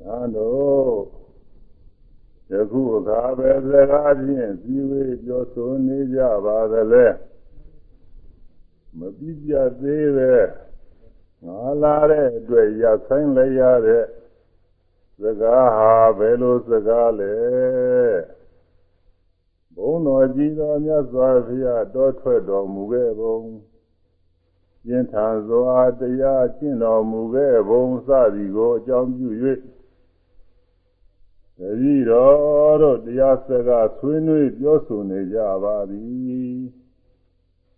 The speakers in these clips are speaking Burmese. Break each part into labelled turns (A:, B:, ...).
A: နာတို့ယခုအခါပဲစကားဖြင့်ပြီးဝေးပြောဆိုနေကြပါသလဲမပြည့်ပြသေးပဲငါလာတဲ့အတွက်ရဆိုင်လိုက်ရတဲ့စကားဟာဘယ်လိုစကားလဲဘုန်းတော်ကြီးတော်မြတ်စွာဘုရားတောထွက်တော်မူခဲ့ပုံကျင့်ထံစွာတရားကျင့်တော်မူခဲ့ပုံစသည်ကိုအကြောင်းပြု၍ တတိတော်တို့တရားစကားဆွေးနွေးပြောဆိုနေကြပါသည်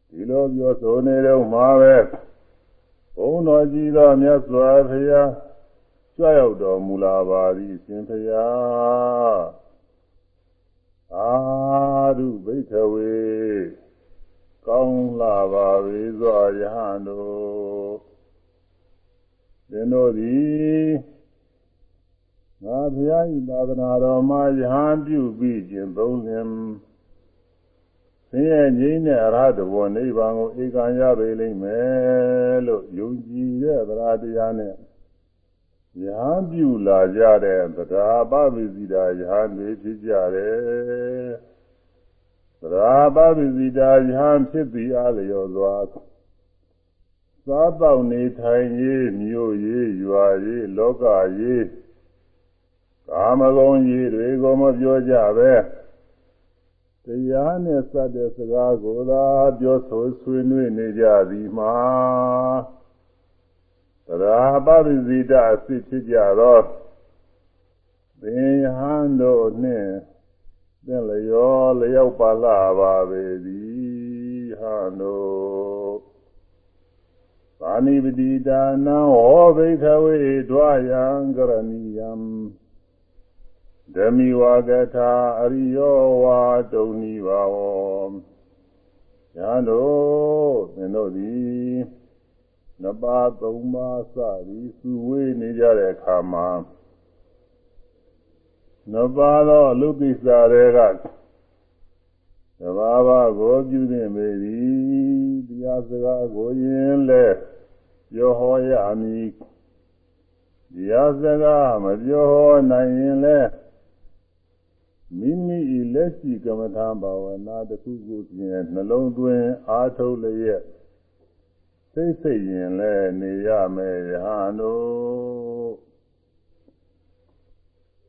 A: ဒီလိုပြောဆိုနေတော့မှာပဲဘုန်းတော်ကြီးတော်မြတ်စွာဘုရားကြွရောက်တော်မူလာပါသည်ရှင်ဘုရားအာရုဘိခဝေကောင်းလာပါပြီစွာယဟန်တို့သင်တို့သည် ငါဘုရား၏သာသနာတော်မှာယဟန်ပြုပြီးခြင်းသုံးလင်ဆင်းရဲငြိမ်းတဲ့အရဟတဘောနိဗ္ဗာန်ကိုဧကံရပေလိမ့်မယ်လို့ယုံကြည်တဲ့သရတရားနဲ့ယဟန်ပြုလာကြတဲ့သဒ္ဓါပပိစိတာယဟန်တွေဖြစ်ကြတယ်သဒ္ဓါပပိစိတာယဟန်ဖြစ်ပြီးအားလျော်စွာစားပေါက်နေထိုင်ရေးမြို့ရေးရွာရေးလောကရေး ကာမဂုဏ်ကြီးတွေကိုမပြောကြပဲတရားနဲ့စတဲ့စကားကိုသာပြောဆိုဆွေးနွေးနေကြသည်မှာတရားပရိဇိတအစစ်ဖြစ်ကြသောသင်ယဟန်တို့နှင့်သင်လျောလျောက်ပါလာပါပေသည်ဟန်တို့သာနိပတိဒါနံဟောဘိခဝေဒွာယံကရဏီယံ ဓမိဝါကထာအရိယောဝါတုန်ဤပါဝညာတို့သင်တို့သည်နှစ်ပါးသုံးပါးစသည်စုဝေးနေကြတဲ့အခါမှာနှစ်ပါးသောလူကိစ္စတွေကတဘာဝကိုပြုနေပေသည်တရားစကားကိုယင်လဲပြောဟောရမည်တရားစကားမပြောဟောနိုင်ရင်လ ည်းမိမိ၏လက်ရှိကမ္မထာဘာဝနာတစ်ခုကိုဖြင့်နှလုံးသွင်းအားထုတ်လျက်စိတ်စိတ်ရင်လည်းနေရမယ်ယဟန်တို့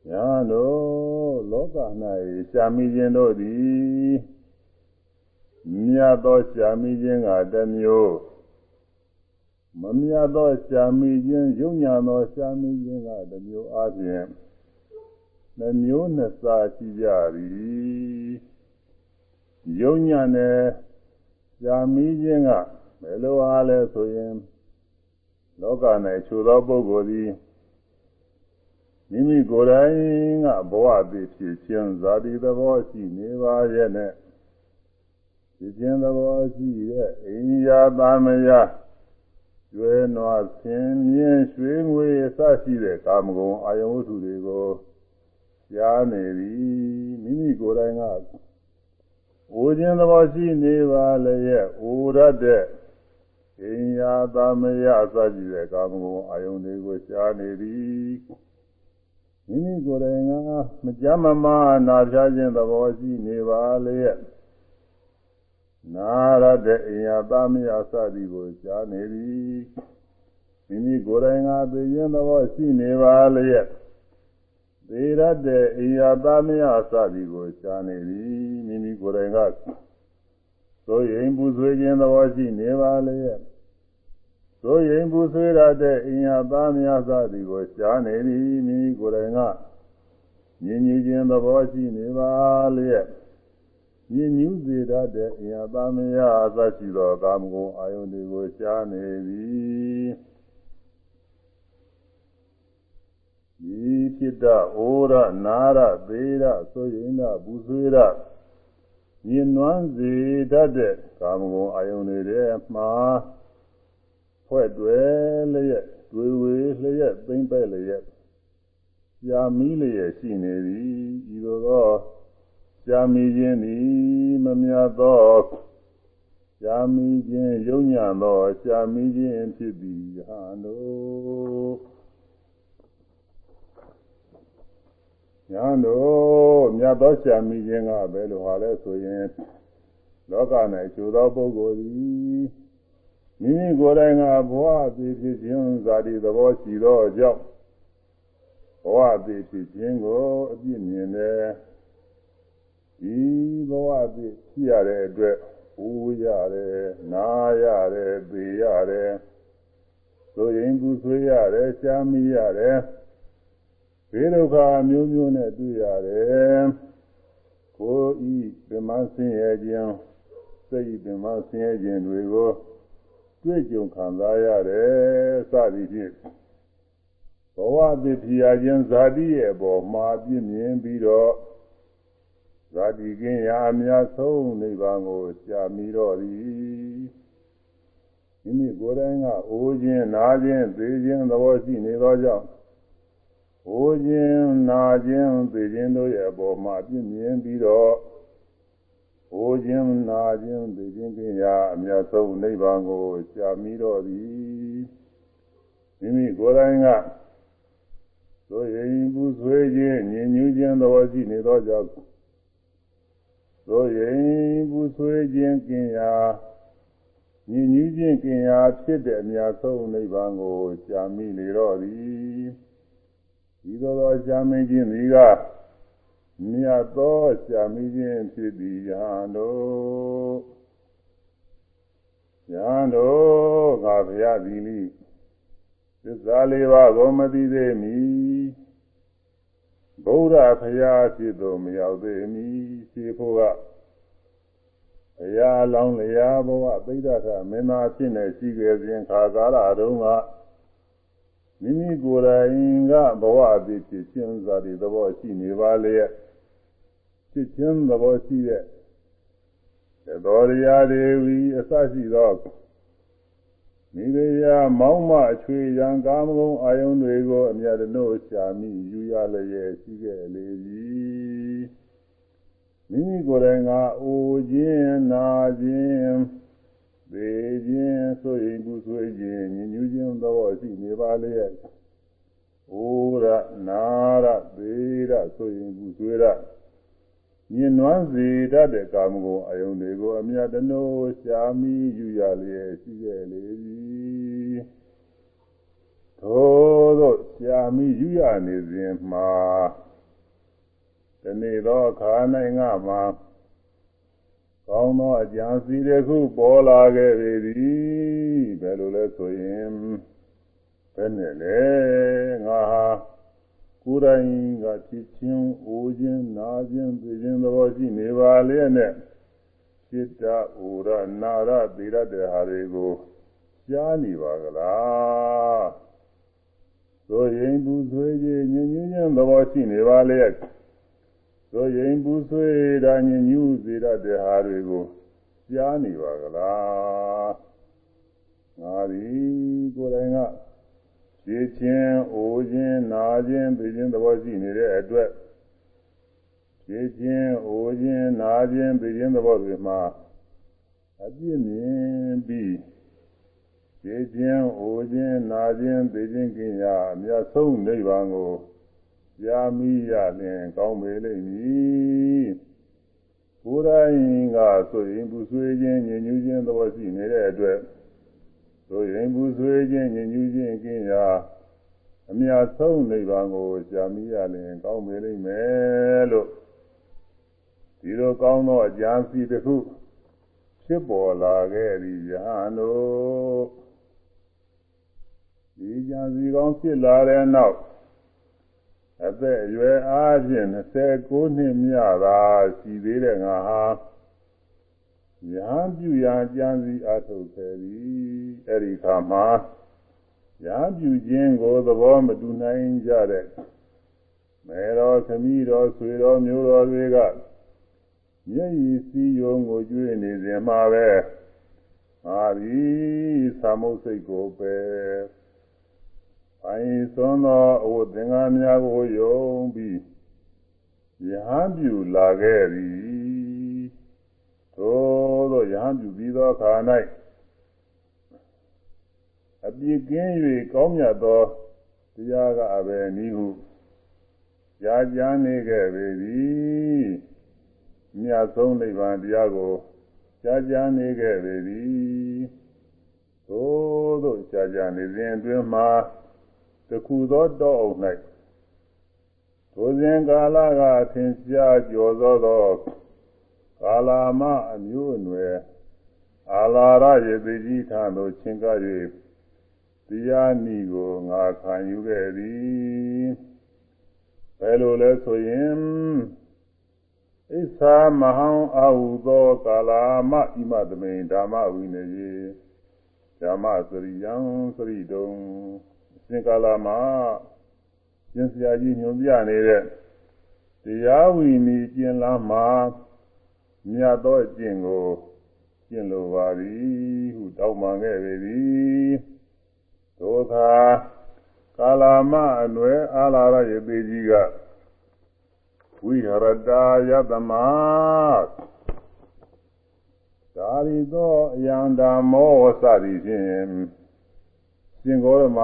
A: ယဟန်တို့လောက၌ရှာမိခြင်းတို့သည်မြတ်သောရှာမိခြင်းကတစ်မျိုးမမြတ်သောရှာမိခြင်းယုံညာသောရှာမိခြင်းကတစ်မျိုးအပြင် နှမျိုးနှစ်စားရှိကြသည်ယုံညာနဲ့ရှားမိခြင်းကဘယ်လိုအားလဲဆိုရင်လောက၌ခြုသောပုဂ္ဂိုလ်သည်မိမိကိုယ်တိုင်ကဘဝတည်ဖြစ်ခြင်းဇာတိသဘောရှိနေပါရဲ့နဲ့ဖြစ်ခြင်းသဘောရှိရဲ့အိယာသမယကျွဲနွားဆင်းမြင်းရွှေငွေအစရှိတဲ့ကာမဂုဏ်အာယုဝတ္ထုတွေကို ကြားနေပြီမိမိကိုယ်တိုင်ကအိုခြင်းသဘောရှိနေပါလေရဲ့အိုရတဲ့အင်ယာသမယအစရှိတဲ့ကာမဂုဏ်အာယုန်တွေကိုကြားနေသည်မိမိကိုယ်တိုင်ကမကြမ်းမမာနာပြခြင်းသဘောရှိနေပါလေရဲ့နာရတဲ့အင်ယာသမယအစသည်ကိုကြားနေသည်မိမိကိုယ်တိုင်ကသိခြင်းသဘောရှိနေပါလေရဲ့ သေရတဲ့အိယာသမယအစသည်ကိုရှားနေသည်မိမိကိုယ်တိုင်ကသို့ရင်ပူဆွေးခြင်းသဘောရှိနေပါလေသို့ရင်ပူဆွေးရတဲ့အိယာသမယအစသည်ကိုရှားနေသည်မိမိကိုယ်တိုင်ကညင်ညူခြင်းသဘောရှိနေပါလေညင်ညူစေရတဲ့အိယာသမယအစရှိသောကာမဂုဏ်အာယုန်တွေကိုရှားနေသ ည်ဤဖြစ်တဩရနာရသေးရဆိုရင်ကဘူးဆွေးရညင်နွမ်းစေတတ်တဲ့ကာမဂုဏ်အာယုန်တွေထဲမှာဖွဲ့တွယ်လျက်တွေ့ဝေလျက်သိမ့်ပဲ့လျက်ရှားမီးလျက်ရှိနေသည်ဤသို့သောရှားမီးခြင်းသည်မမြတ်သောရှားမီးခြင်းယုံညာသောရှားမီးခြင်းဖြစ်သည်ဟာတို့ ညာတို့မြတ်သောရှာမိခြင်းကဘယ်လိုဟာလဲဆိုရင်လောက၌ကျိုးသောပုဂ္ဂိုလ်သည်မိမိကိုယ်တိုင်ကဘဝအသေးဖြစ်ခြင်းဇာတိသဘောရှိသောကြောင့်ဘဝအသေးဖြစ်ခြင်းကိုအပြည့်မြင်တယ်ဒီဘဝအသေးဖြစ်ရတဲ့အတွက်ဦးရတယ်နားရတယ်သိရတယ်ဆိုရင်ကူဆွေးရတယ်ရှားမိရတယ် ဘေးဒုက္ခမျိုးမျိုးနဲ့တွေ့ရတယ်ကိုယ်ဤပြမဆင်းရဲခြင်းစိတ်ပြမဆင်းရဲခြင်းတွေကိုတွေ့ကြုံခံစားရတယ်စသည်ဖြင့်ဘဝတည်ဖြစ်ရခြင်းဇာတိရဲ့အပေါ်မှာပြည့်မြင်ပြီးတော့ဇာတိကင်းရာအများဆုံးနိဗ္ဗာန်ကိုရှားမိတော့သည်မိမိကိုယ်တိုင်ကအိုးခြင်းနာခြင်းသိခြင်းသဘောရှိနေသောကြောင့်။ အိုးခြင်းနာခြင်းသိခြင်းတို့ရဲ့အပေါ်မှာပြည့်မြင်ပြီးတော့အိုးခြင်းနာခြင်းသိခြင်းကင်းရာအမြတ်ဆုံးနိဗ္ဗာန်ကိုရှာမိတော့သည်။မိမိကိုယ်တိုင်ကသို့ရင်ပူဆွေးခြင်းညင်ညူးခြင်းသဘောရှိနေသောကြောင့်သို့ရင်ပူဆွေးခြင်းကင်းရာညင်ညူးခြင်းကင်းရာဖြစ်တဲ့အမြတ်ဆုံးနိဗ္ဗာန်ကိုရှာမိလေတော့သည်။ ဤသို့သောရှားမင်းခြင်းသည်ကမြတ်သောရှားမင်းခြင်းဖြစ်သည်ယဟန်တို့ယဟန်တို့ငါဘုရားသည်လိသစ္စာလေးပါးကိုမသိသေးမီဗုဒ္ဓဘုရားဖြစ်သို့မရောက်သေးမီရှိဖို့ကဘုရားလောင်းလျာဘဝသိဒ္ဓထမင်းသားဖြစ်နေရှိခဲ့စဉ်ခါကာလတုန်းက မိမိကိုယ်တိုင်ကဘဝအသေးဖြစ်ခြင်းသာဒီသဘောရှိနေပါလေဖြစ်ခြင်းသဘောရှိတဲ့တော်ရရာဒေဝီအစရှိသောမိရိယာမောင်းမအချွေရန်ကာမဂုဏ်အာယုန်တွေကိုအမြတ်တနို့ရှာမိယူရလျက်ရှိခဲ့လေသည်မိမိကိုယ်တိုင်ကအိုခြင်းနာခြင်း သေခြင်းဆိုရင်ကုဆွေးခြင်းညညူးခြင်းသောရှိနေပါလျက်ဩရနာရသေရဆိုရင်ကုဆွေးရညင်နွမ်းစေတတ်တဲ့ကာမဂုဏ်အယုန်တွေကိုအမြတ်တနိုးရှားမိယူရလျက်ရှိခဲ့လေသည်ထိုသောရှားမိယူရနေစဉ်မှာဒီနေ့သောအခါ၌ငါမှာ ကောင်းသောအကြံစီတစ်ခုပေါ်လာခဲ့ပေသည်ဘယ်လိုလဲဆိုရင်ဘယ်နဲ့လဲငါဟာကိုယ်တိုင်ကဖြစ်ချင်းအိုခြင်းနာခြင်းသိခြင်းသဘောရှိနေပါလေနဲ့စိတ္တဩရနာရသေရတဲ့ဟာတွေကိုကြားနေပါကလားဆိုရင်ဘူးသွေးခြင်းညဉ့်ညဉ့်သဘောရှိနေပါလေ ဆိုရင်ပူဆွေးတာညညူးစေတတ်တဲ့ဟာတွေကိုကြားနေပါကလားငါဒီကိုယ်တိုင်ကခြေချင်းအိုခြင်းနာခြင်းသိခြင်းသဘောရှိနေတဲ့အတွက်ခြေချင်းအိုခြင်းနာခြင်းသိခြင်းသဘောတွေမှာအပြည့်မြင်ပြီးခြေချင်းအိုခြင်းနာခြင်းသိခြင်းကင်ရာအမြတ်ဆုံးနိဗ္ဗာန်ကို ကြာမိရလင်ကောင်းပေလိမ့်မည်ကိုယ်တိုင်ကဆိုရင်ပူဆွေးခြင်းညဉ့်ညူးခြင်းသဘောရှိနေတဲ့အတွက်ဆိုရင်ပူဆွေးခြင်းညဉ့်ညူးခြင်းကင်းရာအမြတ်ဆုံးနိဗ္ဗာန်ကိုကြာမိရလင်ကောင်းပေလိမ့်မယ်လို့ဒီလိုကောင်းသောအကြံစီတစ်ခုဖြစ်ပေါ်လာခဲ့သည်ယဟန်တို့ဒီကြံစီကောင်းဖြစ်လာတဲ့နောက် အသက်အရွယ်အားဖြင့်29နှစ်မြသာရှိသေးတဲ့ငါဟာရဟန်းပြုရာကြံစည်အထုတ်ခဲ့သည်အဲ့ဒီခါမှာရဟန်းပြုခြင်းကိုသဘောမတူနိုင်ကြတဲ့မေတော်ခမည်းတော်ဆွေတော်မျိုးတော်တွေကမျက်ရည်စီယုံကိုကျွေးနေစဉ်မှာပဲအာဒီသမုတ်စိတ်ကိုပဲ အိုင်သွန်းသောအဝတ်သင်္ကားများကိုယုံပြီးယဟန်ပြုလာခဲ့သည်သို့သောယဟန်ပြုပြီးသောအခါ၌အပြစ်ကင်း၍ကောင်းမြတ်သောတရားကအဘယ်နည်းဟု ကြာကြာနေခဲ့ပေသည်မြတ်ဆုံးနိဗ္ဗာန်တရားကိုကြာကြာနေခဲ့ပေသည်သို့သောကြာကြာနေစဉ်အတွင်းမှာ တခုသောတောအုပ်၌ထိုစဉ်ကာလကသင်ရှားကျော်သောသောကာလာမအမျိုးအနွယ်အာလာရရေတိကြီးထံသို့ချင်းကား၍တရားနီကိုငါခံယူခဲ့သည်ဘယ်လိုလဲဆိုရင်ဣစ္ဆာမဟံအာဟုသောကာလာမဣမသမိန်ဓမ္မဝိနယေဓမ္မစရိယံစရိတုံအ စဉ်ကာလာမကျင့်စရာကြီးညွန်ပြနေတဲ့တရားဝိနည်းကျင့်လာမှာမြတ်သောအကျင့်ကိုကျင့်လိုပါသည်ဟုတောင်းပန်ခဲ့ပေသည်သို့သာကာလာမအနွယ်အာလာရယေပေကြီးကဝိဟရတာယတမသာရိသောအယံဓမ္မောဝစသည်ဖြင့် ရှင်ဂေါရမ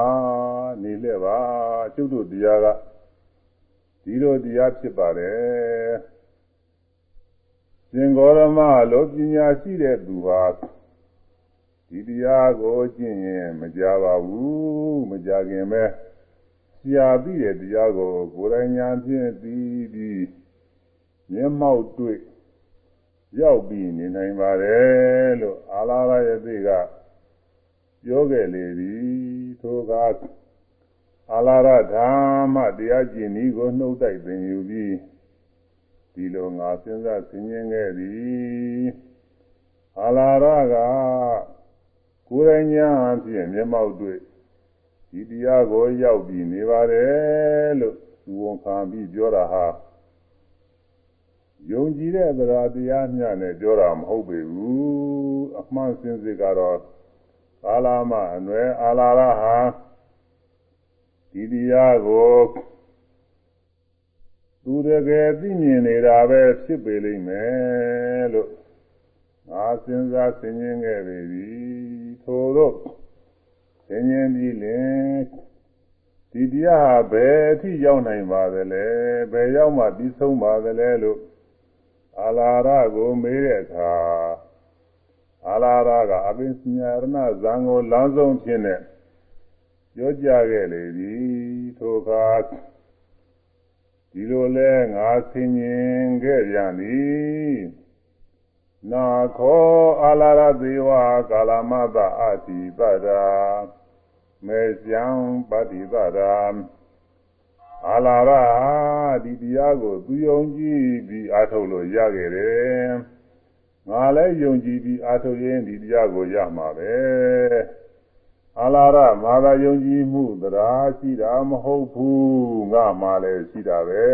A: နေလက်ပါကျုပ်တို့တရားကဒီလိုတရားဖြစ်ပါတယ်ရှင်ဂေါရမလိုပညာရှိတဲ့သူဟာဒီတရားကိုကျင့်ရင်မကြပါဘူးမကြခင်ပဲရှားပြီးတဲ့တရားကိုကိုယ်တိုင်ညာဖြင့်သိပြီးမျက်မှောက်တွေ့ရောက်ပြီးနေနိုင်ပါတယ်လို့အာလာရယသိကပြောခဲ့လေသည် ထိုကအာလာရဓမ္မတရားကျင့်ဤကိုနှုတ်တိုက်ပင်ယူပြီးဒီလိုငါစဉ်းစားဆင်ခြင်ခဲ့သည်အာလာရကကိုယ်တိုင်ညာဖြင့်မျက်မှောက်တွေ့ဒီတရားကိုရောက်ပြီးနေပါတယ်လို့သူဝန်ခံပြီးပြောတာဟာယုံကြည်တဲ့တရားတရားမျှနဲ့ပြောတာမဟုတ်ပေဘူးအမှန်စင်စစ်ကတော့ ကာလမအနွယ်အာလာရဟာဒီတရားကိုသူတကယ်သိမြင်နေတာပဲဖြစ်ပေလိမ့်မယ်လို့ငါစဉ်းစားဆင်ခြင်ခဲ့ပြီထို့သောဆင်ញင်ပြီးလင်ဒီတရားဟာဘယ်အထိရောက်နိုင်ပါသလဲဘယ်ရောက်မှပြီးဆုံးပါသလဲလို့အာလာရကိုမေးတဲ့အခါ အာလာရကအပင်စညာရဏဇံကိုလမ်းဆုံးဖြစ်နေပြောကြခဲ့လေသည်ထိုအခါဒီလိုလဲငါဆင်ញင်ခဲ့ပြန်သည်နာခောအာလာရသေဝကာလမတအတိပဒာမေဇံပฏิပဒာအာလာရဒီတရားကိုသူယုံကြည်ပြီးအားထုတ်လို့ရခဲ့တယ် ငါလည်းယုံကြည်ပြီးအားထုတ်ရင်ဒီတရားကိုရမှာပဲအာလာရမာသာယုံကြည်မှုတရားရှိတာမဟုတ်ဘူးငါမှလည်းရှိတာပဲ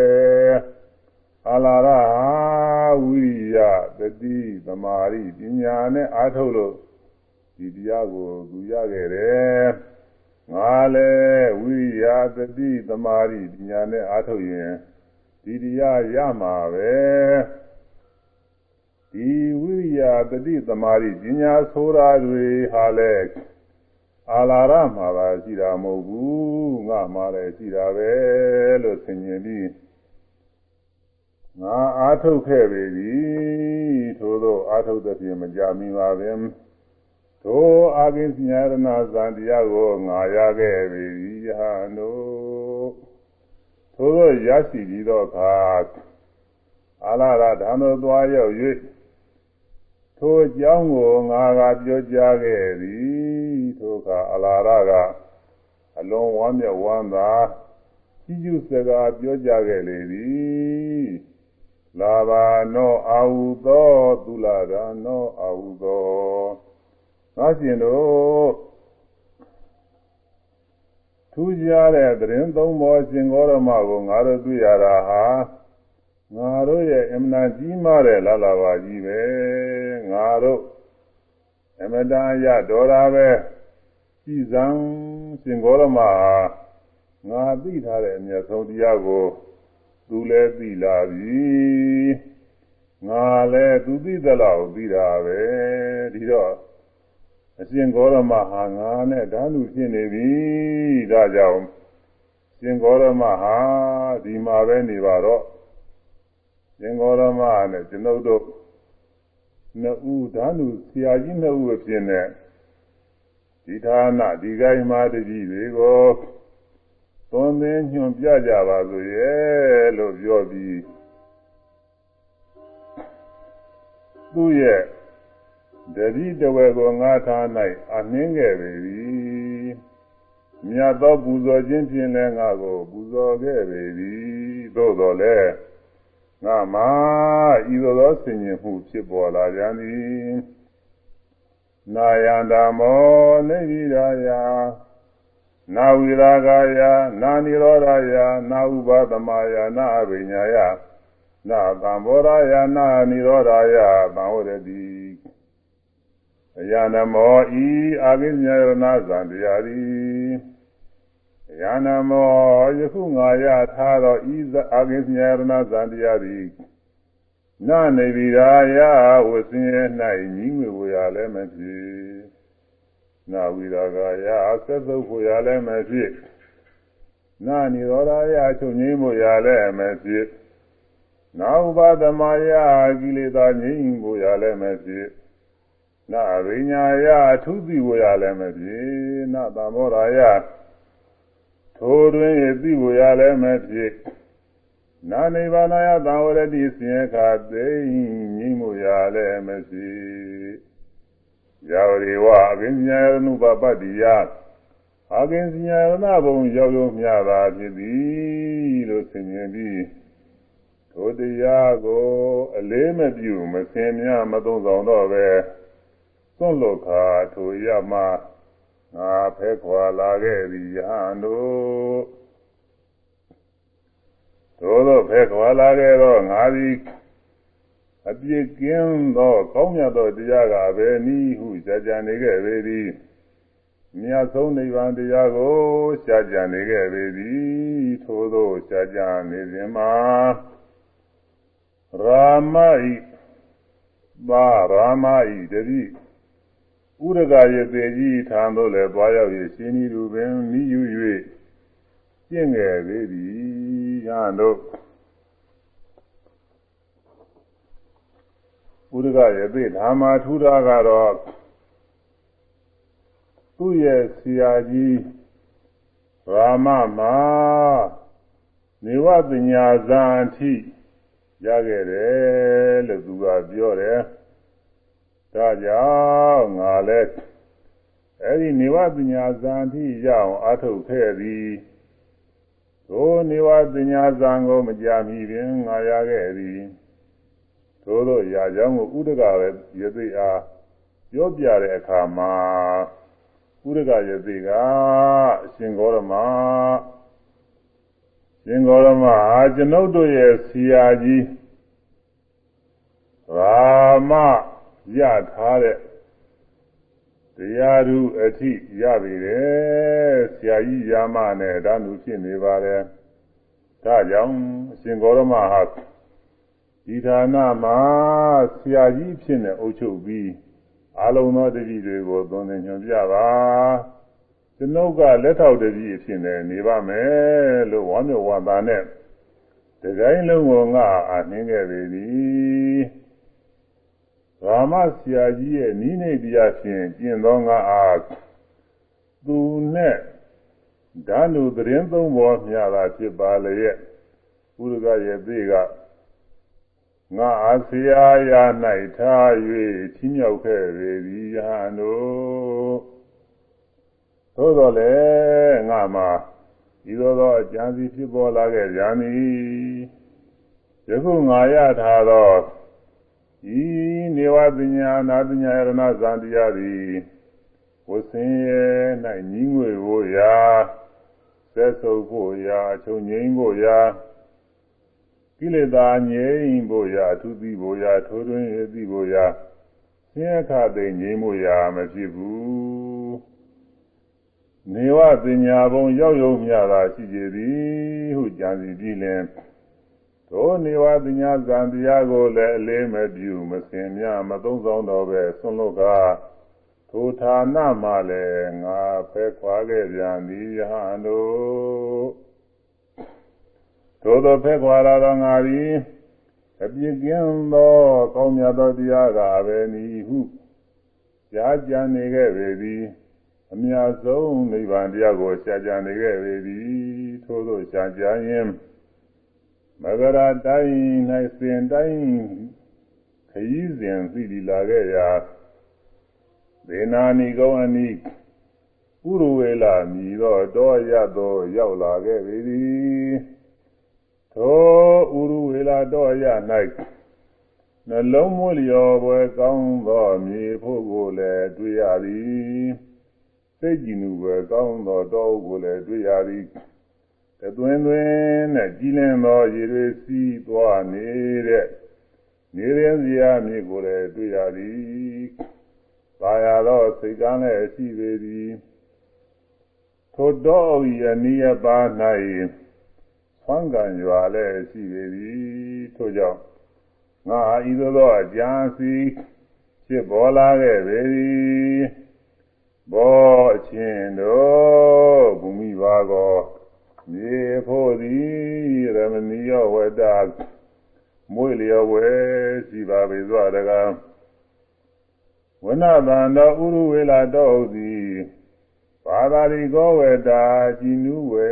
A: အာလာရဝိရိယတတိသမာဓိပညာနဲ့အားထုတ်လို့ဒီတရားကိုသူရခဲ့တယ်ငါလည်းဝိရိယတတိသမာဓိပညာနဲ့အားထုတ်ရင်ဒီတရားရမှာပဲ ဒီဝိရိယတတိသမာဓိပညာဆိုတာတွေဟာလဲအာလာရမှာပါရှိတာမဟုတ်ဘူးငါမှာလည်းရှိတာပဲလို့ဆင်ញင်ပြီးငါအာထုတ်ခဲ့ပေသည်ထို့သောအာထုတ်တဲ့ပြင်မကြမီပါပဲထိုအာကိဉာရဏဇံတရားကိုငါရခဲ့ပြီယဟန်တို့ထို့သောရရှိပြီးသောအခါအာလာရဓမ္မသွားရောက်၍ ထိုအကြောင်းကိုငါကပြောကြားခဲ့သည်ထိုအခါအာလာရကအလွန်ဝမ်းမြောက်ဝမ်းသာကြီးကျုစကားပြောကြားခဲ့လေသည်လာဘာနောအာဟုသောသုလာရနောအာဟုသောငါရှင်တို့ထူးခြားတဲ့သတင်းသုံးပေါ်ရှင်ဂေါရမကိုငါတို့တွေ့ရတာဟာငါတို့ရဲ့အမနာကြီးမားတဲ့လာလာပါကြီးပဲ ငါတို့အမတန်ရဒေါ်တာပဲကြည်စံရှင်ဂေါရမဟာငါသိထားတဲ့အမြတ်ဆုံးတရားကိုသူလည်းသိလာပြီငါလည်းသူသိသလောက်သိတာပဲဒီတော့အရှင်ဂေါရမဟာငါနဲ့ဓာလူဖြစ်နေပြီဒါကြောင့်ရှင်ဂေါရမဟာဒီမှာပဲနေပါတော့ရှင်ဂေါရမနဲ့ကျွန်ုပ်တို့ နှစ်ဦးဓာနုဆရာကြီးနှစ်ဦးအဖြစ်နဲ့ဒီဌာနဒီကိုင်းမှာတကြီးတွေကိုသွန်သင်ညွှန်ပြကြပါစို့ရဲ့လို့ပြောပြီးသူ့ရဲ့တတိတဝဲကိုငါထား၌အနှင်းခဲ့ပေသည်မြတ်သောပူဇော်ခြင်းဖြင့်လည်းငါကိုပူဇော်ခဲ့ပေသည်သို့တော်လည်း ငါမှာဤသို့သောဆင်ញင်မှုဖြစ်ပေါ်လာကြသည်နာယန္တာမောနေဝိရာယနာဝိရာဂယနာနိရောဓယနာဥပသမယနာအဘိညာယနာသံဘောရယနာနိရောဓယသံဝရတိအယနမောဤအာဂိညရဏဇံတရားသည်အ ယနမောယခုငါရထားသောဤအာဂိညရဏဇံတရားသည်နာနေပြီရာယဝဆင်းရဲ၌ညီငွေဝရလည်းမဖြစ်နာဝိရာဂယဆက်သုတ်ဖို့ရလည်းမဖြစ်နာနိရောဓယချုပ်ငိမ့်ဖို့ရလည်းမဖြစ်နာဥပါဒမယကိလေသာငြိမ့်ဖို့ရလည်းမဖြစ်နာဝိညာယအထုသိဖို့ရလည်းမဖြစ်နာသမောရာယ ထိုတွင်သိဖို့ရလည်းမဖြစ်နာနိဗ္ဗာန်ယသံဝရတိဆင်းရဲခါသိငြိမ့်မှုရလည်းမဖြစ်ယာဝရိဝအကင်းဉာဏ်နုပပတ္တိယအကင်းဉာဏ်ဘုံရောက်ရောက်မြတာဖြစ်သည်လို့ဆင်ញင်ပြီးထိုတရားကို အလေးမပြုမဆင်မြမသုံးဆောင်တော့ပဲသွန့်လို့ခါထိုရမ ငါဖဲခွာလာခဲ့သည်ယဟန်တို့သို့သောဖဲခွာလာခဲ့တော့ငါသည်အပြစ်ကင်းသောကောင်းမြတ်သောတရားကပဲနိဟုကြာကြာနေခဲ့ပေသည်မြတ်ဆုံးနိဗ္ဗာန်တရားကိုကြာကြာနေခဲ့ပေသည်ထို့သောကြာကြာနေစဉ်မှာရာမဤပါရာမဤတတိ ဥရကရေသေးကြီးထံသို့လည်းသွားရောက်၍ရှင်ဤသူပင်မိယူ၍ကျင့်ငယ်ပေသည်ဟန်တို့ဥဒကရသေဓမ္မာထူတာကတော့သူ့ရဲ့ဆရာကြီးရာမမာနေဝပညာဇာအထိရခဲ့တယ်လို့သူကပြောတယ် ဒါကြောင့်ငါလည်းအဲ့ဒီနေဝပညာဇာအထိရအောင်အားထုတ်ခဲ့သည်သို့နေဝပညာဇာကိုမကြမီပင်ငါရခဲ့သည်သို့သောရာကြောင်းကိုဥဒကပဲယသိအားပြောပြတဲ့အခါမှာဥဒကယသိကအရှင်ဂေါရမရှင်ဂေါရမဟာကျွန်ုပ်တို့ရဲ့ဆရာကြီးရာမ ရထားတဲ့တရားဓုအထိရပြီလေဆရာကြီးရာမနဲ့ဓာနုဖြစ်နေပါတယ်ဒါကြောင့်အရှင်ဂေါရမဟာဒီဌာနမှာဆရာကြီးဖြစ်နေအုပ်ချုပ်ပြီးအလုံးသောတပည့်တွေကိုသွန်သင်ညွှန်ပြပါကျွန်ုပ်ကလက်ထောက်တပည့်ဖြစ်နေနေပါမယ်လို့ဝါမျိုးဝါသားနဲ့တကိုင်းလုံးကိုငါအနှင်းခဲ့ပေ သည်ရာမဆရာကြီးရဲ့နိနေတရားဖြင့်ကျင့်သောငါအားသူနဲ့ဓာနုသတင်းသုံးပေါ်မြတာဖြစ်ပါလေရဲ့ဘုရားရဲ့သေးကငါအာဆရာယာ၌ထား၍ချီးမြှောက်ခဲ့ပေသည်ယဟန်တို့သို့တော်လည်းငါမှာဤသို့သောအကြံစီဖြစ်ပေါ်လာခဲ့ကြမည်ယခုငါရထားသော ဤနေဝပညာနာပညာရဏဇံတရားသည်ဝဆင်းရဲ၌ညီးငွေဖို့ရာဆက်ဆုပ်ဖို့ရာအချုပ်ငိမ့်ဖို့ရာကိလေသာငြိမ်းဖို့ရာသူသိဖို့ရာထိုးထွင်းရသိဖို့ရာဆင်းရဲခသိငြိမ်းဖို့ရာမဖြစ်ဘူးနေဝပညာဘုံရောက်ရုံမြတာရှိကြသည်ဟုကြံစီပြီးလင် သောနေဝပညာဇံတရားကိုလည်းအလေးမပြုမစင်မြမသုံးဆောင်တော့ပဲဆွန့်လွတ်ကထိုဌာနမှလည်းငါဖဲခွာခဲ့ပြန်သည်ယဟန်တို့ သို့သောဖက်ခွာလာသောငါသည်အပြစ်ကင်းသောကောင်းမြတ်သောတရားကပဲနည်းဟုကြားကြံနေခဲ့ပေသည်အမြတ်ဆုံးနိဗ္ဗာန်တရားကိုရှားကြံနေခဲ့ပေသည်ထို့သောရှားကြရင် မဂရတိုင်း၌စင်တိုင်းခရီးစဉ်သိလီလာခဲ့ရာဒေနာနီကောအနိဥရဝေလာမြည်သောတောရသောရောက်လာခဲ့ပေသည်သောဥရဝေလာတောရ၌နှလုံးမွလျော်ပွဲကောင်းသောမြေဖို့ကိုလည်းတွေ့ရသည်စိတ်ကြည်နူပွဲကောင်းသောတောကိုလည်းတွေ့ရသည် တသွင်းသွင်းနဲ့ကြီးလင်းသောရေတွေစီးသွားနေတဲ့နေရင်စရာမြေကိုလည်းတွေ့ရသည်ပါရသောစိတ်ကမ်းလည်းရှိပေသည်ထိုတော်ဤအနိယပါ၌ဆွမ်းကံရွာလည်းရှိပေသည်ထို့ကြောင့်ငါဤသို့သောအကြံစီဖြစ်ပေါ်လာခဲ့ပေသည်ဘောအချင်းတို့ဘုမိပါကော မြေဖို့သည်ရမဏီယဝတ္တမွေလျောဝဲရှိပါပေသောတကားဝနတန္တောဥရဝေလာတော်သည်ဘာသာရိကောဝေတာကြည်နူးဝဲ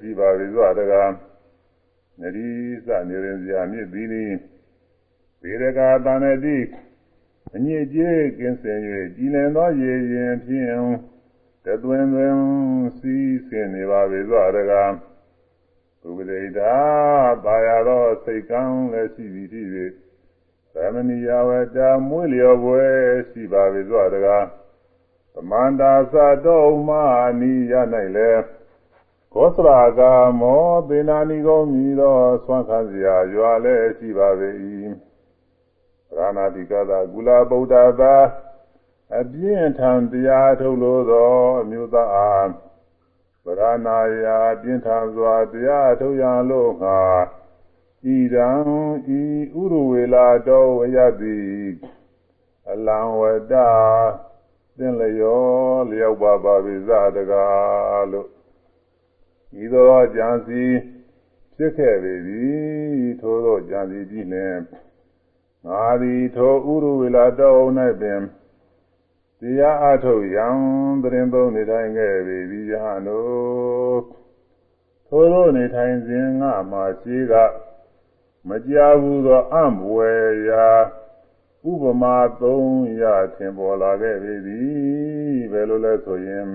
A: ရှိပါပေသောတကားနရီစနေရင်စရာမြစ်ပြီးသည်ဘေရကာတန်တိအညစ်အကြေးကင်းစင်၍ကြည်လင်သောရေရင်ဖြင့် တသွင်သွင်စီးဆင်းနေပါပေသောတကားဥပဒေတာပါရသောစိတ်ကံလည်းရှိသည်ဖြစ်၍သမဏိယဝတ္တမွေးလျော်ပွဲရှိပါပေသောတကားသမန္တာသတောမနိယ၌လည်းကောသရာဂမောသေနာနိကောမြည်သောဆွမ်းခံစရာရွာလည်းရှိပါပေ၏ရဏတိကသာကုလဗုဒ္ဓသာ အပြင်းထန်တရားထုတ်လို့သောအမျိုးသားအားဗရဏာယာပြင်းထန်စွာတရားထုတ်ရလို့ငါဤရန်ဤဥရဝေလာတော်ဝရသည်အလံဝတ္တသင်လျောလျောက်ပါပါပိဇာတကားလို့ဤသောကြံစီဖြစ်ခဲ့ပေသည်ထိုသောကြံစီကြည့်လင်ငါသည်ထိုဥရဝေလာတော်၌ပင် တရားအထုတ်ရန်တရင်သုံးနေထိုင်ခဲ့ပေသည်ယဟန်တို့ထိုသောနေထိုင်စဉ်ငါမှရှိကမကြာဘူးသောအံ့ဘွယ်ရာဥပမာသုံးရထင်ပေါ်လာခဲ့ပေသည်ဘယ်လိုလဲဆိုရင်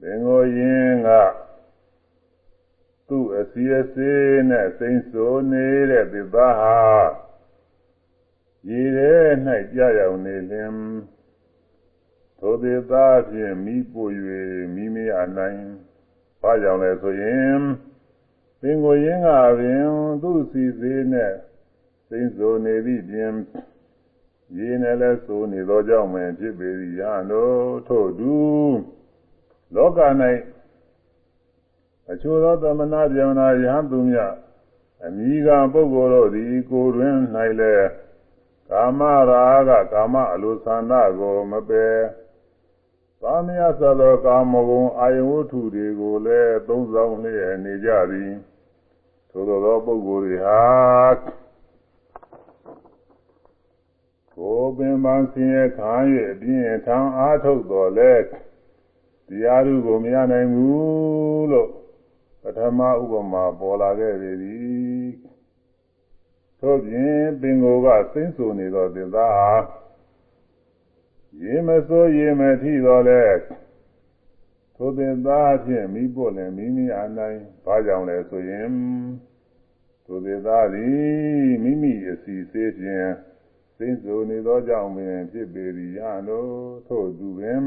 A: သင်္ကိုယင်းကသူ့အစီအစေးနဲ့စိမ့်ဆိုနေတဲ့သစ္စာဟာရေထဲ၌ကြာရောက်နေလင် ထိုသစ္စာဖြင့်မိပို့၍မိမရနိုင်ဘာကြောင့်လဲဆိုရင်သင်္ကိုယင်းကပင်သူ့စီစေးနဲ့စိမ့်ဆိုနေသည့်ပြင်ရေနဲ့လည်းဆိုနေသောကြောင့်ပဲဖြစ်ပေသည်ရတို့ထို့တူလောက၌အချို့သောသမဏဗျမနာယဟသူမြအမိကပုဂ္ဂိုလ်တို့သည်ကိုယ်တွင်၌လည်းကာမရာဂကာမအလိုဆန္ဒကိုမပယ် သာမယသသောကာမဂုဏ်အာယဝတ္ထုတွေကိုလည်းသုံးဆောင်လျက်နေကြသည်သို့သောပုဂ္ဂိုလ်တွေဟာကိုယ်ပင်ပန်းဆင်းရဲခံ၍အပြင်းထန်အားထုတ်တော်လဲတရားသူကိုမရနိုင်ဘူးလို့ပထမဥပမာပေါ်လာခဲ့ပေသည်သို့ပြင်ပင်ကိုကစိမ့်ဆူနေသောသင်သားဟာ ရေမစိုးရေမထီတော်လဲထိုသင်သားဖြင့်မိဖို့လည်းမိမိအနိုင်ဘာကြောင့်လဲဆိုရင်ထိုသင်သားသည်မိမိအစီစေးဖြင့်စိမ့်ဆူနေသောကြောင့်ပင်ဖြစ်ပေသည်ရလို့ထို့သူပင်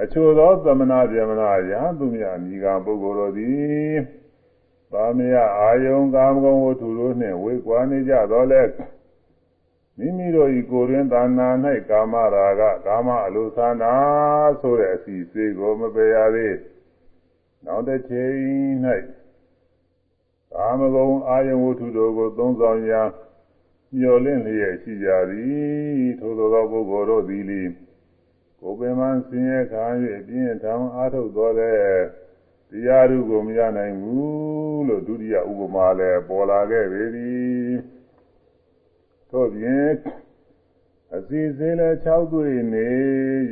A: အချို့သောသမဏဗျမနာယသူမြအမိကပုဂ္ဂိုလ်တို့သည်ပါမယအာယုံကာမဂုဏ်ဝတ္ထုတို့နှင့်ဝေကွာနေကြတော့လဲ မိမိတို့ဤကိုယ်တွင်သာနာ၌ကာမရာဂကာမအလိုသနာဆိုတဲ့အစီအစေကိုမပယ်ရသေးနောက်တစ်ချိန်၌ကာမဂုဏ်အာယုံဝတ္ထုတို့ကိုသုံးဆောင်ရန်မျောလင့်လျက်ရှိကြသည်ထိုသောသောပုဂ္ဂိုလ်တို့သည်လီကိုယ်ပင်မှဆင်းရဲခံ၍ပြင်းထန်အားထုတ်တော်လဲတရားဓုကိုမရနိုင်ဘူးလို့ဒုတိယဥပမာလည်းပေါ်လာခဲ့ပေသည် ထို့ပြင်အစီစေးလည်း၆တွေ့နေ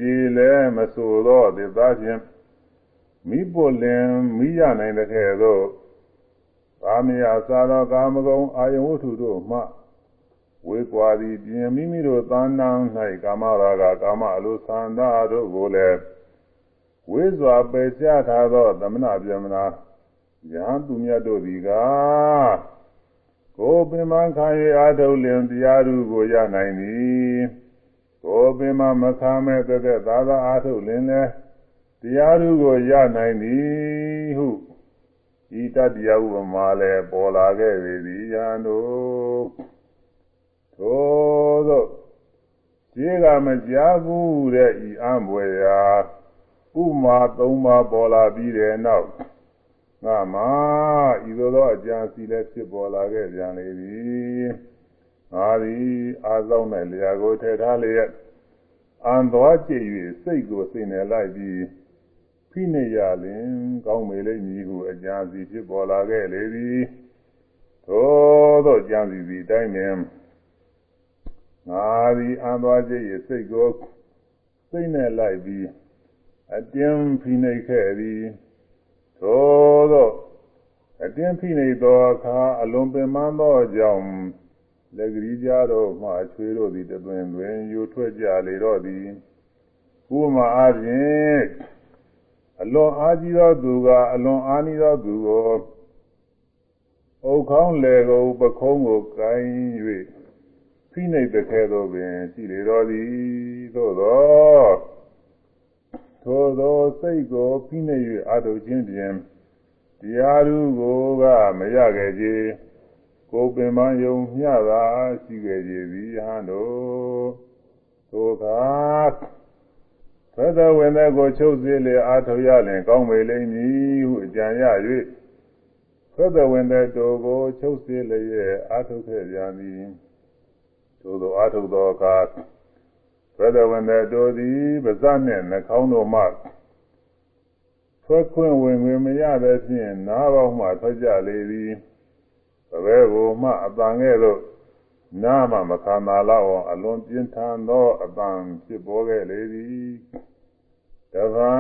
A: ရေလည်းမဆိုတော့သစ္စာဖြင့်မိပွလင်မိရနိုင်တဲ့ကဲ့သို့ကာမရာသာသောကာမဂုဏ်အာယဝတ္ထုတို့မှဝေကွာသည်ပြင်မိမိတို့သဏ္ဍာန်၌ကာမရာဂကာမအလိုသန္တာတို့ကိုလည်းဝိဇ္ဇာပယ်ရှားထားသောသမဏပြမနာယဟန်သူမြတ်တို့သည်က ကိုပင်မခံ၍အာထုတ်လင်တရားသူကိုရနိုင်သည်ကိုပင်မမခံမဲ့တဲ့သာသာအာထုတ်လင်လည်းတရားသူကိုရနိုင်သည်ဟုဤတတရားဥပမာလည်းပေါ်လာခဲ့ပေသည်ယဟန်တို့သို့သောခြေကမကြားဘူးတဲ့ဤအံဘွယ်ရာဥမာ၃ပါးပေါ်လာပြီးတဲ့နောက် ငါမှဤသို့သောအကြံစီလည်းဖြစ်ပေါ်လာခဲ့ပြန်လေသည်ငါသည်အာသော၌လျာကိုထည့်ထားလျက်အံသွားကြည့်၍စိတ်ကိုစိတ်နဲ့လိုက်ပြီးဖိနေရလင် ကောင်းမေလိမ့်မည်ဟုအကြံစီဖြစ်ပေါ်လာခဲ့လေသည်သို့သောကြံစီစီအတိုင်းပင်ငါသည်အံသွားကြည့်၍စိတ်ကိုစိတ်နဲ့လိုက်ပြီးအတင်းဖိနေခဲ့သည် သို့သောအတင်းဖိနေသောအခါအလွန်ပင်ပန်းသောကြောင့်လက်ဂရီကြတော့မှအချွေးတို့သည်တသွင်တွင်ယူထွက်ကြလေတော့သည်ဥပမာအားဖြင့်အလွန်အားကြီးသောသူကအလွန်အားနည်းသောသူကိုအုတ်ခေါင်းလေကိုပခုံးကိုကိုင်း၍ဖိနှိပ်တဲ့ခဲသောပင်ရှိလေတော့သည်သို့သော ထိုသောစိတ်ကိုဖိနှိပ်၍အာထုခြင်းဖြင့်တရားသူကိုကမရခဲ့ကြကိုပင်မယုံမျှသာရှိခဲ့ကြသည်ဟန်တို့သို့သာသဒ္ဒဝင်တဲ့ကိုချုပ်စေလေအာထုရလင်ကောင်းမေလိမ့်မည်ဟုအကြံရ၍သဒ္ဒဝင်တဲ့တို့ကိုချုပ်စေလျက်အာထုခဲ့ပြန်သည်သို့သောအာထုသောအခါ ဘဒဝန္တတို့သည်ပါဇက်နှင့်နှာခေါင်းတို့မှဆွဲခွင့်ဝင်ဝင်မရတဲ့ဖြင့်နားပေါင်းမှထွက်ကြလေသည်သဘဲကိုမှအပံငဲ့သို့နားမှမခံနာလောက်အောင်အလွန်ပြင်းထန်သောအပံဖြစ်ပေါ်ခဲ့လေသည်တဗံ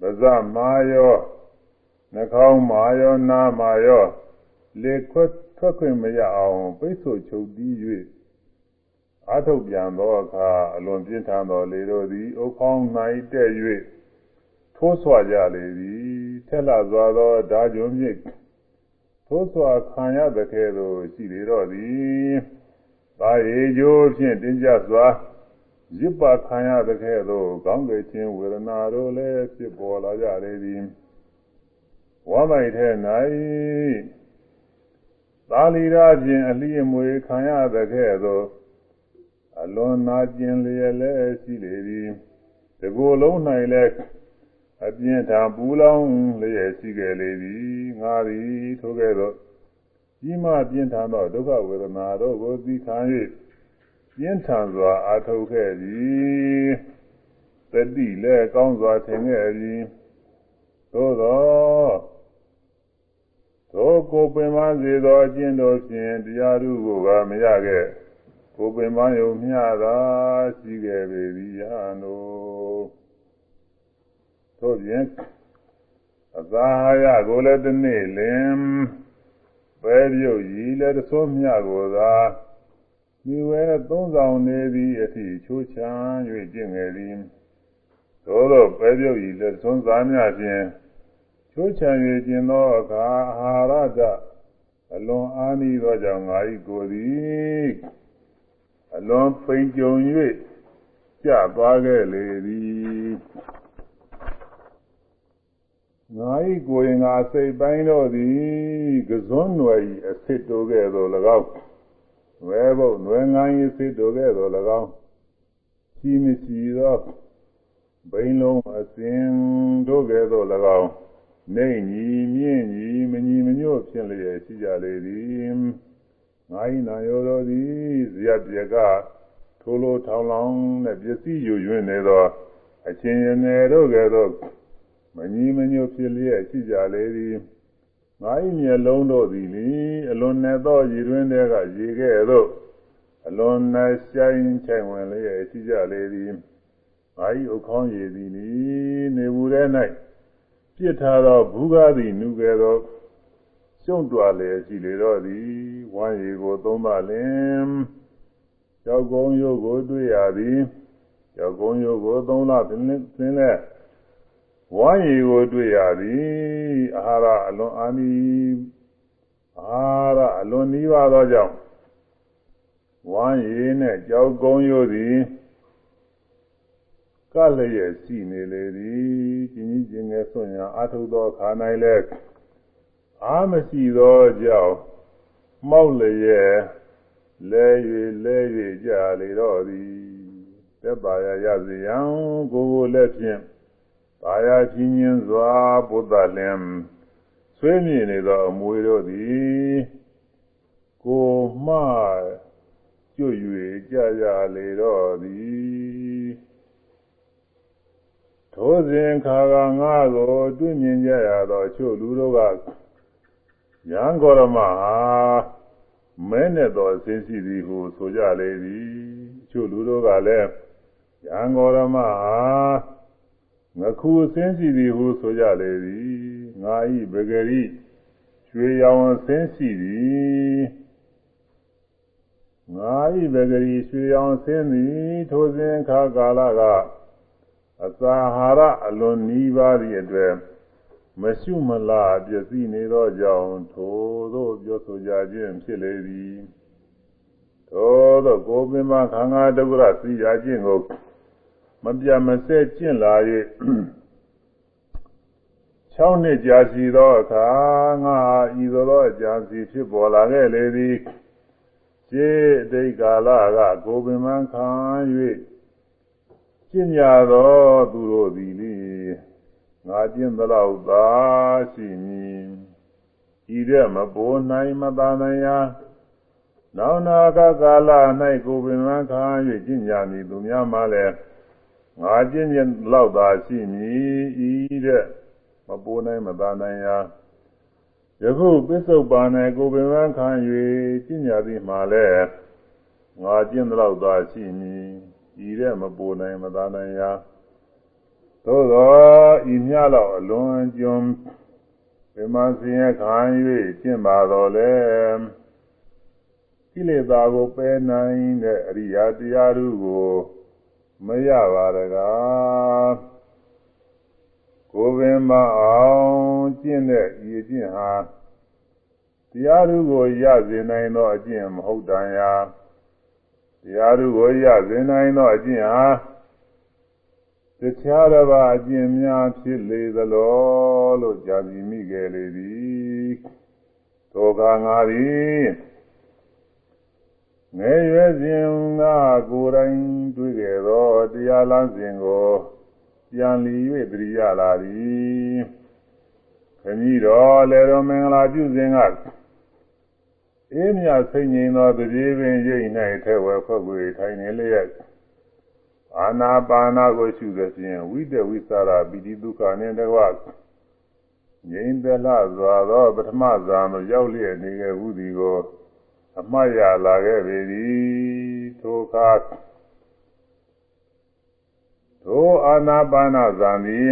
A: ပါဇက်မာယောနှာခေါင်းမာယောနားမာယောလေခွက်ထွက်ခွင့်မရအောင်ပိတ်ဆို့ချုပ်တီး၍ အာထုတ်ပြန်သောအခါအလွန်ပြင်းထန်သောလေတို့သည်အုတ်ခေါင်း၌တဲ့၍ထိုးဆွာကြလေသည်ထက်လာစွာသောဓာကြုံမြစ်ထိုးဆွာခံရတဲ့ကဲ့သို့ရှိလေတော့သည်သာရေကျိုးဖြင့်တင်းကြစွာရစ်ပါခံရတဲ့ကဲ့သို့ကောင်းကင်ခြင်းဝေဒနာတို့လည်းဖြစ်ပေါ်လာကြလေသည်ဝမ်းပိုက်ထဲ၌သာလီရာဖြင့်အလီအမွေခံရတဲ့ကဲ့သို့ အလွန်နာကျင်လျက်လည်းရှိလေသည်တကူလုံး၌လည်းအပြင်းထန်ပူလောင်လျက်ရှိခဲ့လေသည်ငါသည်ထိုကဲ့သို့ကြီးမားပြင်းထန်သောဒုက္ခဝေဒနာတို့ကိုသိခံ၍ပြင်းထန်စွာအာထုတ်ခဲ့သည်တတိလည်းကောင်းစွာထင်ခဲ့သည်သို့သောသောကိုပင်မစေသောအကျင့်တို့ဖြင့်တရားသူကိုကမရခဲ့ ကိုပင်မယုံမျှသာရှိခဲ့ပေသည်ယဟန်တို့သို့ဖြင့်အသာရကိုလည်းတစ်နေ့လင်ပဲပြုတ်ရည်လည်းသုံးမြကိုသာမိဝဲသုံးဆောင်နေသည်အထိချိုးချမ်း၍ကျင့်ငယ်သည်သို့သောပဲပြုတ်ရည်လည်းသုံးစားများဖြင့်ချိုးချမ်း၍ကျင့်သောအခါအာဟာရတအလွန်အားနည်းသောကြောင့်ငါ၏ကိုယ်သည် အလွန်ဖိန်ကြုံ၍ကြသွားခဲ့လေသည်ငါ၏ကိုယ်ငါစိတ်ပိုင်းတော်သည်ကစွန်းနွယ်၏အစစ်တိုးခဲ့သော၎င်းဝဲဘုတ်နွယ်ငိုင်း၏စစ်တိုးခဲ့သော၎င်းရှိမရှိသောဘိန်လုံးအစဉ်တို့ခဲ့သော၎င်းနေညီမြင့်ညီမညီမညွတ်ဖြစ်လျက်ရှိကြလေသည် ငါ၏နာယောတော်သည်ဇယပြေကထိုလိုထောင်လောင်တဲ့ပစ္စည်းယူရွနေသောအချင်းရနေတို့ကဲ့သို့မညီမညွတ်ဖြစ်လျက်ရှိကြလေသည်ငါ၏မျက်လုံးတို့သည်လေအလွန်နဲ့သောရည်တွင်တဲ့ကရေခဲ့သို့အလွန်နဲ့ဆိုင်ချိုင်ဝင်လျက်ရှိကြလေသည်ငါ၏ဥခေါင်းရည်သည်လေနေဘူးတဲ့၌ပြစ်ထားသောဘူးကားသည်နုခဲ့သောကျုံတွာလေရှိလေတော့သည် ဝမ်းရည်ကိုသုံးပါလင်ကြောက်ကုန်းရုပ်ကိုတွေ့ရသည်ကြောက်ကုန်းရုပ်ကိုသုံးလသင်းသင်းလဲဝမ်းရည်ကိုတွေ့ရသည်အာဟာရအလွန်အာနိအာဟာရအလွန်နီးပါသောကြောင့်ဝမ်းရည်နဲ့ကြောက်ကုန်းရုပ်သည်ကလည်းရဲ့ရှိနေလေသည်ကျင်းကြီးကျင်းငယ်ဆွညာအာထုသောခါ၌လဲအာမရှိသောကြောင့် မောက်လည်းရဲ့လဲ၍လဲ၍ကြလေတော့သည်သက်ပါရရစေရန်ကိုယ်ကိုလည်းဖြင့်ပါရချင်းချင်းစွာပုဒ္ဒလင်ဆွေးမြည်နေသောအမွေတို့သည်ကိုမှကျွတ်၍ကြကြလေတော့သည်ထိုစဉ်ခါကငါကိုတွေ့မြင်ကြရသောချို့လူတို့က ယံဂေါရမဟာမဲနဲ့တော်အစင်းရှိသည်ဟုဆိုကြလေသည်ချို့လူတို့ကလည်းယံဂေါရမဟာငခုအစင်းရှိသည်ဟုဆိုကြလေသည်ငါဤပဂရိရွှေရောင်အစင်းရှိသည်ငါဤပဂရိရွှေရောင်ဆင်းသည် ထိုစဉ်ခါကာလကအစာဟာရအလွန်နီးပါးသည့်အတွက် မရှုမလားပြည့်စည်နေသောကြောင့်ထိုသို့ပြောဆိုကြခြင်းဖြစ်လေသည်ထိုသောကိုပင်မခန္ဓာဒုက္ခစီရခြင်းကိုမပြတ်မစဲကျင့်လာ၍6နှစ်ကြာစီသောအခါငါဤသို့သောအကြာစီဖြစ်ပေါ်လာခဲ့လေသည်ခြေအတိတ်ကာလကကိုပင်မခံ၍ကျင့်ကြသောသူတို့သည်လေ ငါကျင့်သလောက်သာရှိမည်ဤတဲ့မပေါ်နိုင်မသာနိုင်ရာနောင်နာကကာလ၌ကိုပင်မခံ၍ကျင့်ကြမည်သူများမှလည်းငါကျင့်ကျင့်လောက်သာရှိမည်ဤတဲ့မပေါ်နိုင်မသာနိုင်ရာယခုပစ္စုပန်၌ကိုပင်မခံ၍ကျင့်ကြသည်မှာလည်းငါကျင့်သလောက်သာရှိမည်ဤတဲ့မပေါ်နိုင်မသာနိုင်ရာ သို့သောဤမြလောက်အလွန်ကျွံဗေမစင်ရခံ၍ကျင့်ပါတော်လဲကိလေသာကိုပယ်နိုင်တဲ့အရိယာတရားတို့ကိုမရပါတကားကိုပင်မအောင်ကျင့်တဲ့ဤအကျင့်ဟာတရားတို့ကိုရစေနိုင်သောအကျင့်မဟုတ်တန်ရာတရားတို့ကိုရစေနိုင်သောအကျင့်ဟာ တရားတစ်ပါးအကျင့်များဖြစ်လေသလောလို့ကြာစီမိခဲ့လေသည်သောကငါသည်ငယ်ရွယ်စဉ်ကကိုယ်တိုင်တွေ့ခဲ့သောတရားလမ်းစဉ်ကိုပြန်လီ၍တရိရလာသည်ခမည်းတော်လေတော်မင်္ဂလာပြုစဉ်ကအေးမြစိတ်ငြိမ်သောတပြေပင်ရိပ်၌ထဲဝဲဖွက်ွေထိုင်နေလျက် အာနာပါနာကိုရှုသဖြင့်ဝိတဝိသရာပိတိဒုက္ခနှင့်တကွငြိမ်သက်လာစွာသောပထမဇာသို့ရောက်လျက်နေခဲ့ဟုသည်ကိုအမှတ်ရလာခဲ့ပေသည်ထိုအခါထိုအာနာပါနာဇာသည်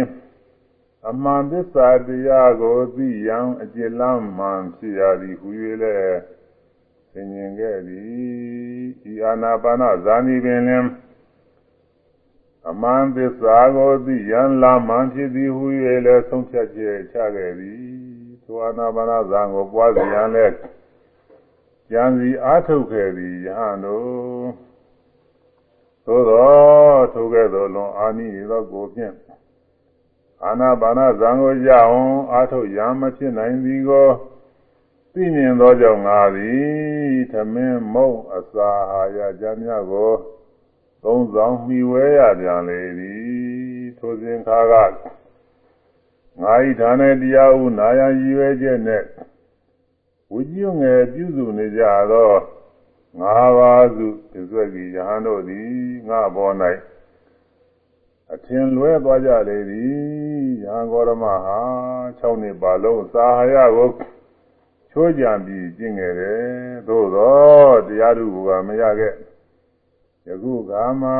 A: အမှန်သစ္စာတရားကိုသိရန်အကျဉ်းလမ်းမှန်ဖြစ်ရသည်ဟူ၍လည်းသင်ញင်ခဲ့သည်ဤအာနာပါနာဇာနီပင်လင် အမှန်သစ္စာကိုသိရန်လာမှန်ဖြစ်သည်ဟူ၍လည်းဆုံးဖြတ်ချက်ချခဲ့သည်ထိုအာနာပါနာဇာကိုပွားစီရန်လည်းကြံစီအားထုတ်ခဲ့သည်ယဟန်တို့သို့သောထိုကဲ့သို့လွန်အာနိသောကိုဖြင့်အာနာပါနာဇံကိုရအောင်အားထုတ်ရမဖြစ်နိုင်သည်ကိုသိမြင်သောကြောင့်ငါသည်သမင်းမုံအစာအာရကြများကို သုံးဆောင်မိဝဲရပြန်လေသည်ထိုစဉ်ခါကငါဤဌာနေတရားဟုနာယရည်ရွယ်ချက်နဲ့ဝိညုငယ်ပြုစုနေကြသောငါးပါးစုပြည့်စုံပြီးယဟန်တို့သည်ငါဘော၌အထင်လွဲသွားကြလေသည်ယဟန်ဂေါရမဟာ6နှစ်ပါလုံးစာဟာရကို ချိုးကြံပြီးကျင့်ခဲ့တယ်သို့တော့တရားသူကမရခဲ့ ယခုကမှ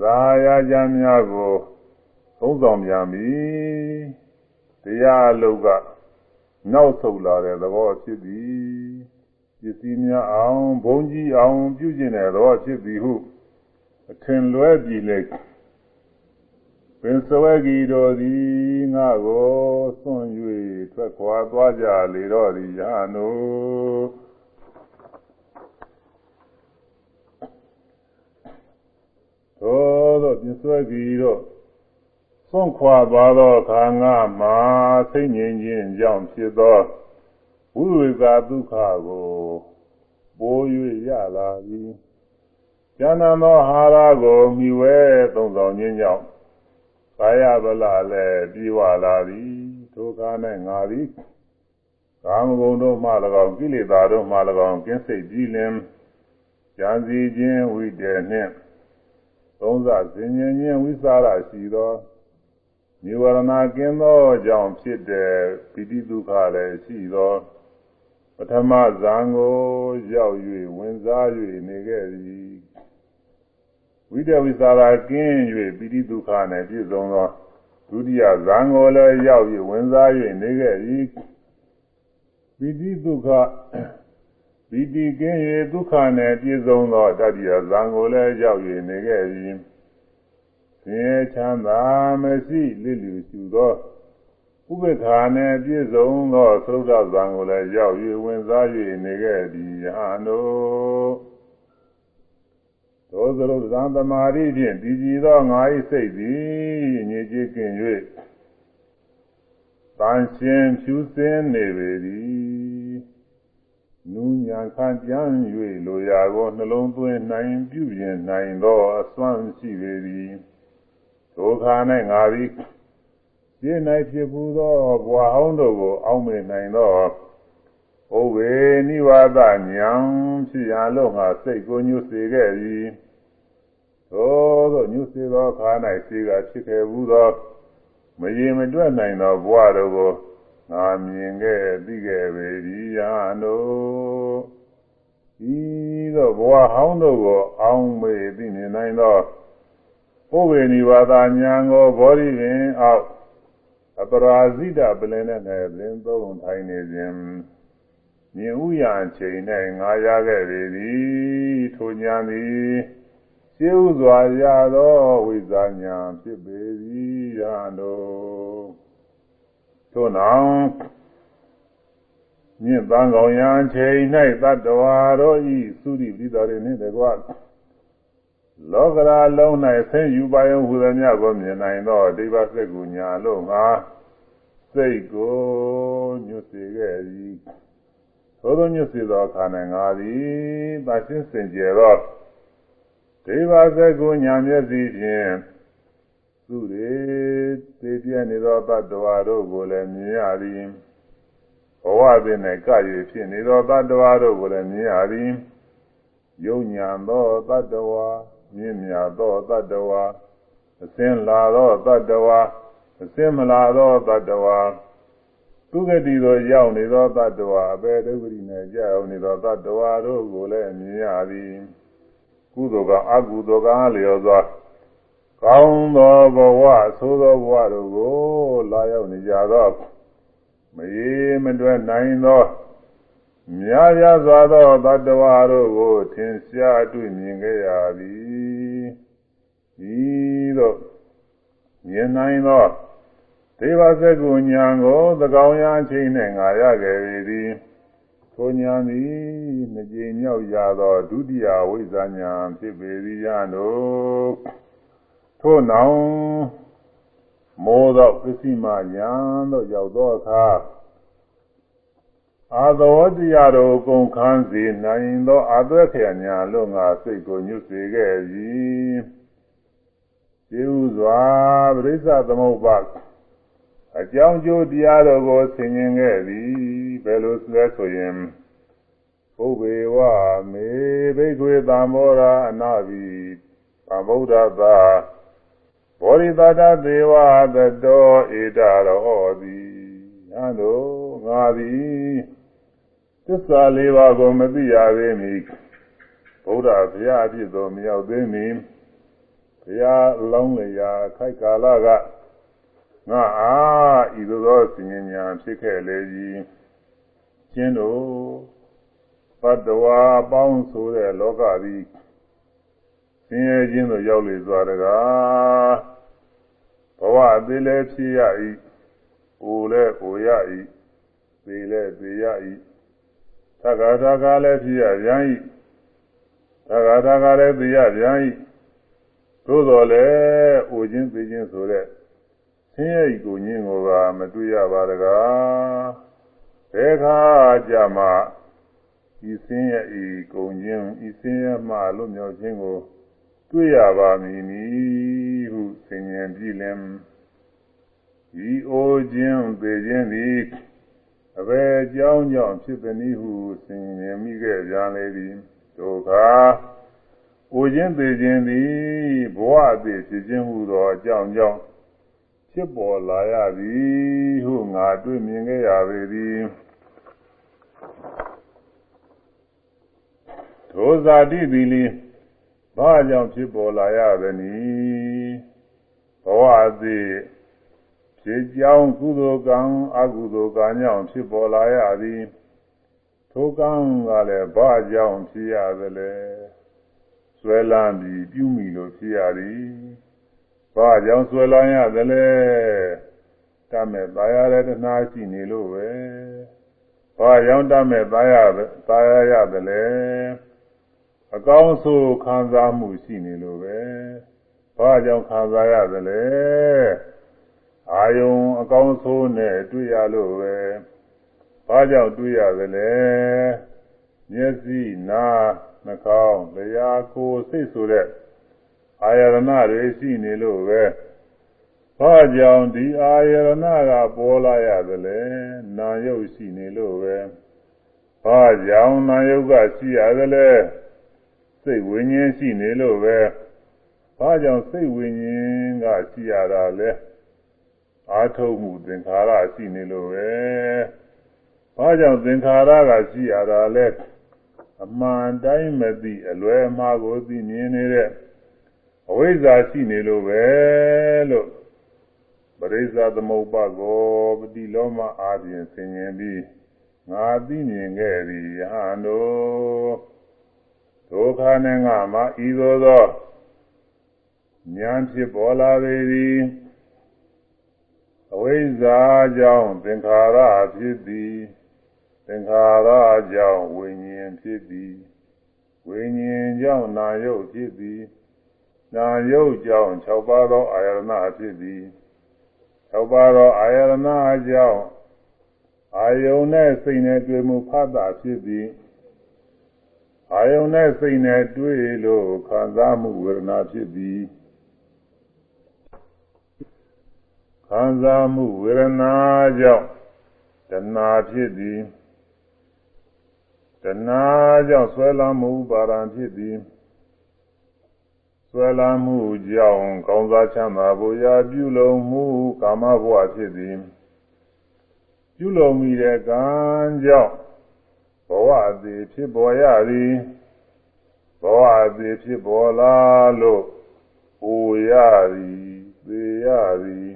A: ဇာယာကြများကိုသုံးဆောင်ပြန်ပြီတရားအလုပ်ကနောက်ဆုတ်လာတဲ့သဘောဖြစ်သည်ပစ္စည်းများအောင်ဘုံကြီးအောင်ပြုကျင့်တဲ့သဘောဖြစ်သည်ဟုအထင်လွဲပြီလေပင်စဝဲကြီးတော်သည်ငါကိုစွန့်၍ထွက်ခွာသွားကြလေတော့သည်ယာနိုသို့ သောပင်စဝဲကြီးတော်စွန့်ခွာသွားသောအခါငါမှာစိတ်ငြိမ်ခြင်းကြောင့်ဖြစ်သောဝိဝေကဒုက္ခကိုပိုး၍ရလာသည်ဉာဏ်သောဟာရကိုမိဝဲသုံးဆောင်ခြင်းကြောင့်ကာယဗလလည်းပြေဝလာသည်ထိုကား၌ငါသည်ကာမဂုဏ်တို့မှ၎င်းကိလေသာတို့မှ၎င်းကင်းစိတ်ကြည်လင်ဉာဏ်စီခြင်းဝိတည်နှင့် သုံးစစင်ញင်ခြင်းဝိသရာရှိသောနိဝရဏကင်းသောကြောင့်ဖြစ်တဲ့ပိဋိဒုက္ခလည်းရှိသောပထမဇံကိုရောက်၍ဝင်စား၍နေခဲ့သည်ဝိတဝိသရာကင်း၍ပိဋိဒုက္ခနဲ့ပြည့်စုံသောဒုတိယဇံကိုလည်းရောက်၍ဝင်စား၍နေခဲ့သည်ပိဋိဒုက္ခ ပိဋိကင်း၍ဒုက္ခနဲ့ပြည့်စုံသောတတိယဇံကိုလည်းရောက်၍နေခဲ့သည်ဆင်းရဲချမ်းသာမရှိလိလူရှုသောဥပ္ပခာနဲ့ပြည့်စုံသောသုဒ္ဓဇံကိုလည်းရောက်၍ဝင်စား၍နေခဲ့သည်အာနောသောသရုပ်ဇံသမာဓိဖြင့်တည်ကြည်သောငါ၏စိတ်သည်ညစ်ကြေးကင်၍တန်ရှင်းဖြူစင်းနေပေသည် နူးညံခံကြမ်း၍လိုရာကိုနှလုံးသွင်းနိုင်ပြုပြင်နိုင်သောအစွမ်းရှိပေသည်ဒုက္ခ၌ငါသည်ပြည့်၌ဖြစ်ပူသောဘဝဟောင်းတို့ကို အောင်းမေနိုင်သောဩဝေနိဝါဒညာဖြစ်ရာလို့ငါစိတ်ကိုညှို့စေခဲ့သည်သို့သောညှို့စေသောခါ၌ရှိကဖြစ်ခဲ့ဘူးသောမရေမတွက်နိုင်သောဘဝတို့ကို ငါမြင်ခဲ့သိခဲ့ပေသည်ယာနိုဤသောဘဝဟောင်းတို့ကိုအောင်းမေသိမြင်နိုင်သောပုဗ္ဗေနိဝါဒညာကိုဘောဓိပင်အောက်အပရာဇိတပလင်းနဲ့လည်းသင်သုံးထိုင်နေခြင်းမြင်ဥယျာချိန်၌ငါရခဲ့ပေသည်ထိုညာသည်ရှင်းဥစွာရသောဝိဇာညာဖြစ်ပေသည်ရတော် ထို့နောက်မြင့်သံကောင်ရာချိန်၌တတ္တဝါတို့ဤသုတိပိတော်ရနှင့်တကွလောကရာလုံး၌ဆင်းယူပါယုံဟူသည်များကိုမြင်နိုင်သောဒိဗ္ဗစက္ကူညာလို့ငါစိတ်ကိုညွတ်စေခဲ့သည်သို့သောညွတ်စေသောအခါ၌ငါသည်ပါရှင်းစင်ကြယ်သောဒိဗ္ဗစက္ကူညာမျက်စိဖြင့် သူတွေသိပြနေသောတ attva တို့ကိုလည်းမြင်ရသည်ဘဝပင်၌ကရည်ဖြစ်နေသောတ attva တို့ကိုလည်းမြင်ရသည်ယုံညာသောတ attva မြင့်မြတ်သောတ attva အစင်းလာသောတ attva အစင်းမလာသောတ attva သူဂတိသို့ရောက်နေသောတ attva အပေဒုက္ခရိနဲ့ကြောက်နေသောတ attva တို့ကိုလည်းမြင်ရသည်ကုသိုလ်ကအကုသိုလ်ကလျော်စွာ ကောင်းသောဘဝဆိုးသောဘဝတို့ကိုလာရောက်နေကြသောမရေမတွက်နိုင်သောများပြားစွာသောတ attva တို့ကိုထင်ရှားတွေ့မြင်ခဲ့ရသည်ဤသို့မြင်နိုင်သောဒေဝစကုညာကိုသကောင်ရာချိန်နဲ့ငါရခဲ့သည်ထိုညာသည်နှစ်ကြိမ်မြောက်ရသောဒုတိယဝိဇ္ဇာညာဖြစ်ပေသည်ရတို့ ထို့နောက်မောသောပစ္စည်းမညာသို့ရောက်သောအခါအာသောတရားတို့ကုန်ခန်းစေနိုင်သောအသွဲခရညာလို့ငါစိတ်ကိုညွတ်စေခဲ့သည်ကျေဥစွာပရိစ္ဆသမုပ္ပါအကြောင်းကျိုးတရားတော်ကိုဆင်ញင်ခဲ့သည်ဘယ်လိုလဲဆိုရင်ဘုဗ္ဗေဝမေဘိက္ခွေသံမောရာအနာဘိသမုဒ္ဒသာ ဘောရိသတသေဝသတောဧတရောတိယံတို့ငါသည်သစ္စာလေးပါးကိုမသိရသေးမီဗုဒ္ဓဘုရားအဖြစ်သို့မရောက်သေးမီဘုရားလောင်းလျာခိုက်ကာလကငါအားဤသို့သောစဉ္ညာဖြစ်ခဲ့လေကြီးကျင်းတို့ပတ္တဝါပေါင်းဆိုတဲ့လောကသည် ဆင်းရဲခြင်းသို့ရောက်လေသွားတကားဘဝအသေးလည်းဖြစ်ရ၏အိုလည်းအိုရ၏သေလည်းသေရ၏သက္ကာသက္ကာလည်းဖြစ်ရပြန်၏သက္ကာသက္ကာလည်းသေရပြန်၏သို့တော်လည်းအိုခြင်းသေခြင်းဆိုတဲ့ဆင်းရဲဤကိုညင်းကိုကမတွေ့ရပါတကားဘယ်ခါကြမှာဤဆင်းရဲဤကုန်ခြင်းဤဆင်းရဲမှလွတ်မြောက်ခြင်းကို တွေ့ရပါမည်နီဟုဆင်ញံကြည့်လင်ဤအိုခြင်းသေခြင်းသည်အဘယ်ကြောင်းကြောင့်ဖြစ်သည်ဟုဆင်ញံမိခဲ့ကြလေသည်ဒုက္ခအိုခြင်းသေခြင်းသည်ဘဝအသေးဖြစ်ခြင်းဟုသောအကြောင်းကြောင့်ဖြစ်ပေါ်လာရသည်ဟုငါတွေ့မြင်ခဲ့ရပေသည်ထိုဇာတိသည်လင်း ဘာကြောင့်ဖြစ်ပေါ်လာရသနည်းဘဝသည်ဖြစ်ကြောင်းကုသိုလ်ကံအကုသိုလ်ကံကြောင့်ဖြစ်ပေါ်လာရသည်ထိုကံကလည်းဘာကြောင့်ဖြစ်ရသလဲဆွဲလန်းပြီးပြုမိလို့ဖြစ်ရသည်ဘာကြောင့်ဆွဲလန်းရသလဲတတ်မဲ့ပါရတဲ့တနာရှိနေလို့ပဲဘာကြောင့်တတ်မဲ့ပါရပါရရသလဲ အကောင်းဆိုခံစားမှုရှိနေလို့ပဲဘာကြောင့်ခံစားရသလဲအာယုံအကောင်းဆိုနဲ့တွေ့ရလို့ပဲဘာကြောင့်တွေ့ရသလဲမျက်စိနားနှာခေါင်းလျှာကိုယ်စိတ်ဆိုတဲ့အာယရဏတွေရှိနေလို့ပဲဘာကြောင့်ဒီအာယရဏကပေါ်လာရသလဲနာယုတ်ရှိနေလို့ပဲဘာကြောင့်နာယုတ်ကရှိရသလဲ စိတ်ဝိညာဉ်ရှိနေလို့ပဲဘာကြောင့်စိတ်ဝိညာဉ်ကရှိရတာလဲအာထုတ်မှုသင်္ခါရရှိနေလို့ပဲဘာကြောင့်သင်္ခါရကရှိရတာလဲအမှန်တိုင်းမသိအလွယ်မှားကိုသိမြင်နေတဲ့အဝိဇ္ဇာရှိနေလို့ပဲလို့ပရိစ္ဆသမုပ္ပါကောပတိလောမအာဖြင့်ဆင်ញင်ပြီးငါသိမြင်ခဲ့သည်ယဟန်တို့ ဒုက္ခနဲ့ငါမှာဤသို့သောဉာဏ်ဖြစ်ပေါ်လာပေသည်အဝိဇ္ဇာကြောင့်သင်္ခါရဖြစ်သည်သင်္ခါရကြောင့်ဝိညာဉ်ဖြစ်သည်ဝိညာဉ်ကြောင့်နာယုတ်ဖြစ်သည်နာယုတ်ကြောင့်၆ပါးသောအာယရဏဖြစ်သည်၆ပါးသောအာယရဏကြောင့်အာယုန်နဲ့စိတ်နဲ့တွေ့မှုဖတ်တာဖြစ်သည် အာယုန်နဲ့စိတ်နဲ့တွေ့လို့ခံစားမှုဝေဒနာဖြစ်သည်ခံစားမှုဝေဒနာကြောင့်တဏှာဖြစ်သည်တဏှာကြောင့်ဆွဲလမ်းမှုပါရံဖြစ်သည်ဆွဲလမ်းမှုကြောင့်ကောင်းစားချမ်းသာဖို့ရာပြုလုပ်မှုကာမဘဝဖြစ်သည်ပြုလုပ်မိတဲ့ကံကြောင့် ဘဝသည်ဖြစ်ပေါ်ရသည်ဘဝသည်ဖြစ်ပေါ်လာလို့ဟိုရသည်သေရသည်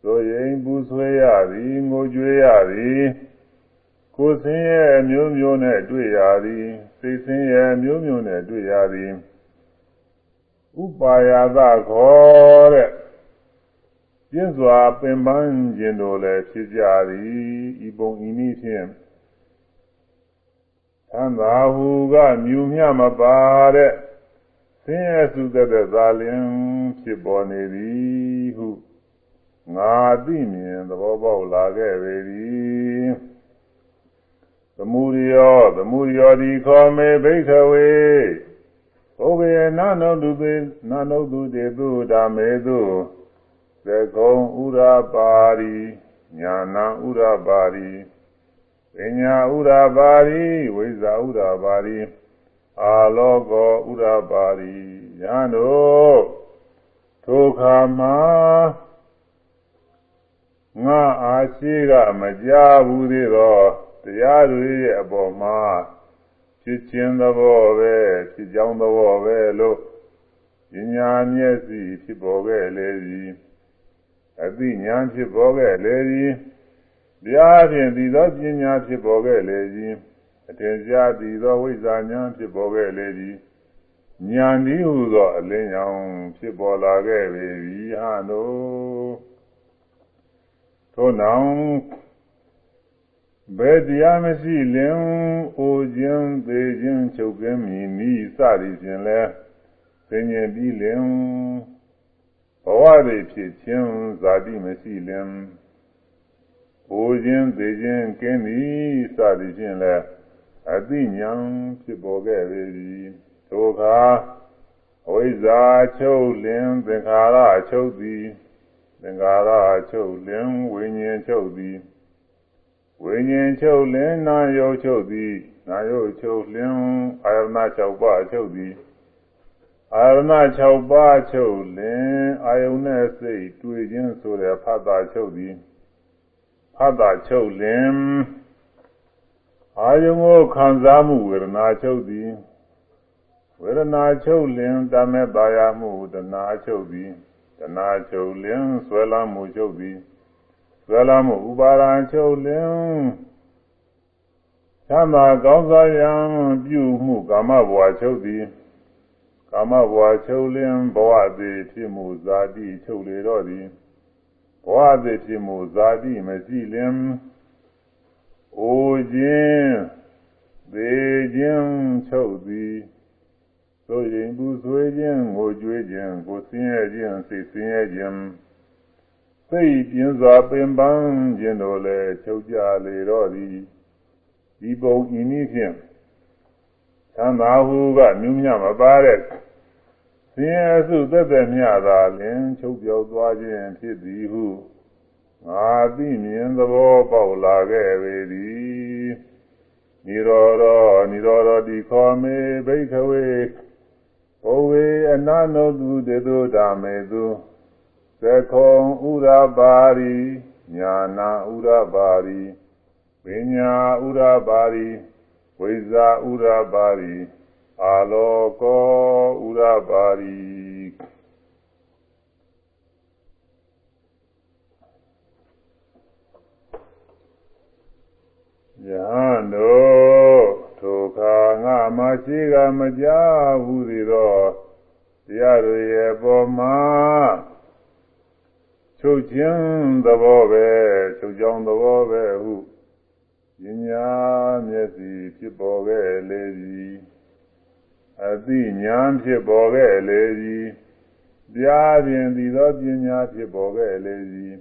A: ဆိုရင်ပူဆွေးရသည်ငိုကြွေးရသည်ကိုယ်ဆင်းရဲမျိုးမျိုးနဲ့တွေ့ရသည်စိတ်ဆင်းရဲမျိုးမျိုးနဲ့တွေ့ရသည်ဥပါယသခေါ်တဲ့ပြင်းစွာပင်ပန်းခြင်းတို့လည်းဖြစ်ကြသည်ဤပုံဤနည်းဖြင့် သံသာဟုကမြူမြမပါတဲ့ဆင်းရဲစုသက်တဲ့သာလင်ဖြစ်ပေါ်နေသည်ဟုငါသိမြင်သဘောပေါက်လာခဲ့ပေသည်သမုဒယောသမုဒယောဒီခောမေဘိခဝေဘုဘေနာနောတုသေနာနောတုတေသူဓမ္မေသူသကုံဥရပါရီညာနာဥရပါရီ ပညာဥရပါရီဝိဇာဥရပါရီအာလောကောဥရပါရီညာတို့ထိုခါမှာငါအာရှိကမကြဘူးသေးသော တရားတွေရဲ့အပေါ်မှာဖြစ်ခြင်းသဘောပဲဖြစ်ကြောင်းသဘောပဲလို့ပညာမျက်စိဖြစ်ပေါ်ခဲ့လေသည်အသိဉာဏ်ဖြစ်ပေါ်ခဲ့လေသည် တရားဖြင့်ဒီသောပညာဖြစ်ပေါ်ခဲ့လေသည်အထင်ရှားသည်သောဝိဇ္ဇာဉာဏ်ဖြစ်ပေါ်ခဲ့လေသည်ဉာဏ်ဤဟုသောအလင်းရောင်ဖြစ်ပေါ်လာခဲ့ပေပြီဟာတို့ထို့နောက်ဘယ်တရားမရှိလင်အိုခြင်းသေးခြင်းချုပ်ကင်းမည်နီးစသည်ဖြင့်လဲသင်ញင်ပြီးလင်ဘဝတွေဖြစ်ခြင်းဇာတိမရှိလင် အိုခြင်းသေးခြင်းကင်းသည်စသည်ဖြင့်လဲအသိဉာဏ်ဖြစ်ပေါ်ခဲ့ပေသည်ထိုအခါအဝိဇ္ဇာချုပ်လင်သင်္ခါရချုပ်သည်သင်္ခါရချုပ်လင်ဝိညာဉ်ချုပ်သည်ဝိညာဉ်ချုပ်လင်နာယုတ်ချုပ်သည်နာယုတ်ချုပ်လင်အာရဏ6ပါးချုပ်သည်အာရဏ6ပါးချုပ်လင်အာယုန်နဲ့စိတ်တွေ့ခြင်းဆိုတဲ့ဖတ်တာချုပ်သည် ဖတ်တာချုပ်လင်အာယုံကိုခံစားမှုဝေဒနာချုပ်သည်ဝေဒနာချုပ်လင်တမဲ့ပါရမှုတဏှာချုပ်သည်တဏှာချုပ်လင်ဆွဲလမ်းမှုချုပ်သည်ဆွဲလမ်းမှုဥပါဒံချုပ်လင်သမ်းသာကောင်းစားရန်ပြုမှုကာမဘဝချုပ်သည်ကာမဘဝချုပ်လင်ဘဝသည်ဖြစ်မှုဇာတိချုပ်လေတော့သည် ဘဝသည်ဖြစ်မှုဇာတိမရှိလင်အိုခြင်းသေခြင်းချုပ်သည်သို့ရင်ပူဆွေးခြင်းငိုကြွေးခြင်းကိုဆင်းရဲခြင်းစိတ်ဆင်းရဲခြင်းစိတ်ပြင်းစွာပင်ပန်းခြင်းတို့လည်းချုပ်ကြလေတော့သည်ဒီပုံဤနည်းဖြင့်သံသာဟုကမြူးမြမပါတဲ့ ဆင်းရဲစုသက်သက်မြသာလင်ချုပ်ပြောက်သွားခြင်းဖြစ်သည်ဟုငါသိမြင်သဘောပေါက်လာခဲ့ပေသည်နိရောဓနိရောဓတိခောမေဘိခဝေဘဝေအနနောတုတေတုဓမ္မေတုသခောဥရပါရိညာနာဥရပါရိပညာဥရပါရိဝိဇာဥရပါရိ အာလောကောဥရပါရိယဟန်တို့ထိုခါငါမရှိကမကြားဘူးသေးသောတရားတွေရဲ့ပေါ်မှာချုပ်ခြင်းသဘောပဲချုပ်ကြောင်းသဘောပဲဟုပညာမျက်စိဖြစ်ပေါ်ခဲ့လေသည် အသိဉာဏ်ဖြစ်ပေါ်ခဲ့လေသည်တရားဖြင့်ဒီသောပညာဖြစ်ပေါ်ခဲ့လေသည်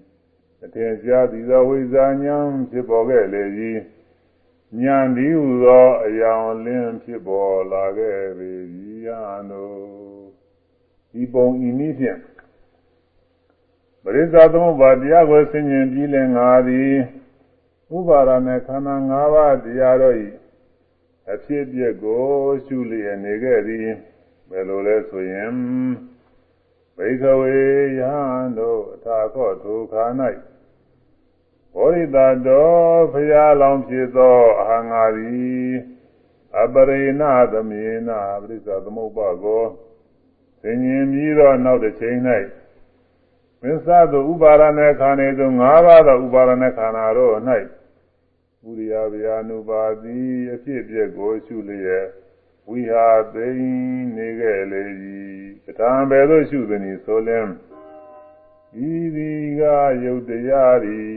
A: အထင်ရှားဒီသောဝိဇ္ဇာဉာဏ်ဖြစ်ပေါ်ခဲ့လေသည်ဉာဏ်ဒီဟုသောအယောင်လင်းဖြစ်ပေါ်လာခဲ့ပေ၏ယနိုဒီပုံဤနည်းဖြင့်ပရိစ္ဆသမုပ္ပါတရားကိုဆင်ញင်ပြီးလင်ငါသည်ဥပါဒနဲ့ခန္ဓာ၅ပါးတရားတို့၏ အဖြစ်ပြက်ကိုရှုလျက်နေခဲ့သည်ဘယ်လိုလဲဆိုရင်ဘိကဝေယဟန်တို့အထာခောထိုခါ၌ဘောရိတတော်ဖရာလောင်ဖြစ်သောအဟံငါသည်အပရိဏသမေနပရိစ္ဆသမုပ္ပါကိုသင်ញင်ပြီးသောနောက်တစ်ချိန်၌မစ္စသောဥပါရณေခန္ဓေသို့၅ပါးသောဥပါရณေခန္ဓာတို့၌ ဥရိယဗျာနုပါတိအဖြစ်ပြက်ကိုရှုလျက်ဝိဟာသိနေခဲ့လေ၏တံဘယ်သို့ရှုသည်ဆိုလင်ဤသည်ကယုတ်တရားသည်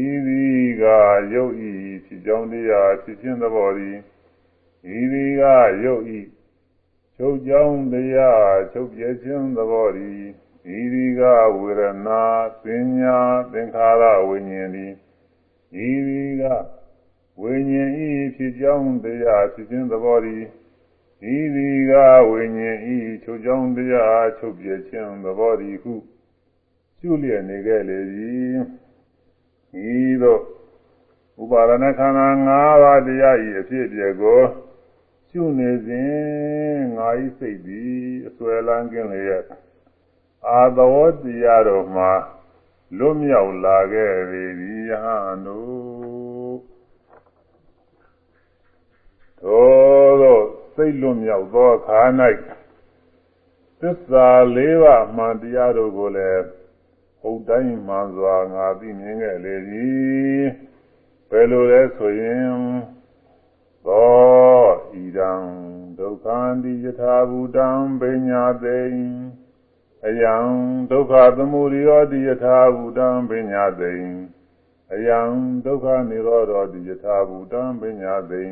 A: ဤသည်ကယုတ်ဤဖြစ်ကြောင်းတရားဖြစ်ခြင်းသဘောသည်ဤသည်ကယုတ်ဤချုပ်ကြောင်းတရားချုပ်ပြခြင်းသဘောသည်ဤသည်ကဝေဒနာပညာသင်္ခါရဝိညာဉ်သည် ဤသည်ကဝိညာဉ်ဤဖြစ်ကြောင်းတရားဖြစ်ခြင်းသဘောသည်ဤသည်ကဝိညာဉ်ဤချုပ်ကြောင်းတရားချုပ်ပြခြင်းသဘောသည်ဟုကျွလျက်နေခဲ့လေသည်ဤသို့ဥပါဒနာခန္ဓာ၅ပါးတရားဤအဖြစ်အပျက်ကိုရှုနေစဉ်ငါဤစိတ်သည်အစွဲလန်းကင်းလျက်အာသဝတရားတော်မှာ လွတ်မြောက်လာခဲ့ပေပြီယဟန်တို့သောသောစိတ်လွတ်မြောက်သောအခါ၌သစ္စာလေးပါးမှန်တရားတို့ကိုလည်းဟုတ်တိုင်းမှန်စွာငါသိမြင်ခဲ့လေသည်ဘယ်လိုလဲဆိုရင်သောဤတံဒုက္ခံတိယထာဘူတံပညာသိင် အယံဒုက္ခသမုဒိယောတိယထာဘူတံပညာသိအယံဒုက္ခនិရောဓောတိယထာဘူတံပညာသိ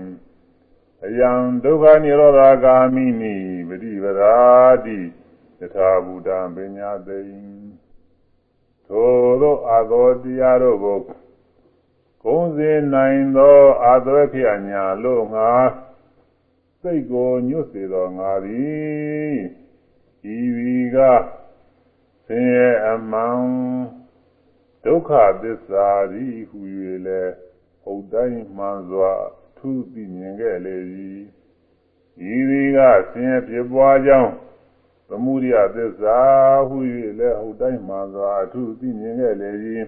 A: အယံဒုက္ခនិရောဓဂာမိနိပฏิပဒါတိယထာဘူတံပညာသိထိုသောအာသောတရားတို့ကိုကုံးစေနိုင်သောအာသွဲဖြစ်ညာလို့ငါစိတ်ကိုညွတ်စေသောငါသည်ဤဝီက ဆင်းရဲအမှန်ဒုက္ခသစ္စာဤဟူ၍လည်းဟုတ်တိုင်းမှန်စွာထုသိမြင်ခဲ့လေ၏ဤဝီကဆင်းရဲဖြစ်ပွားကြောင်းသမုဒိယသစ္စာဟူ၍လည်းဟုတ်တိုင်းမှန်စွာထုသိမြင်ခဲ့လေ၏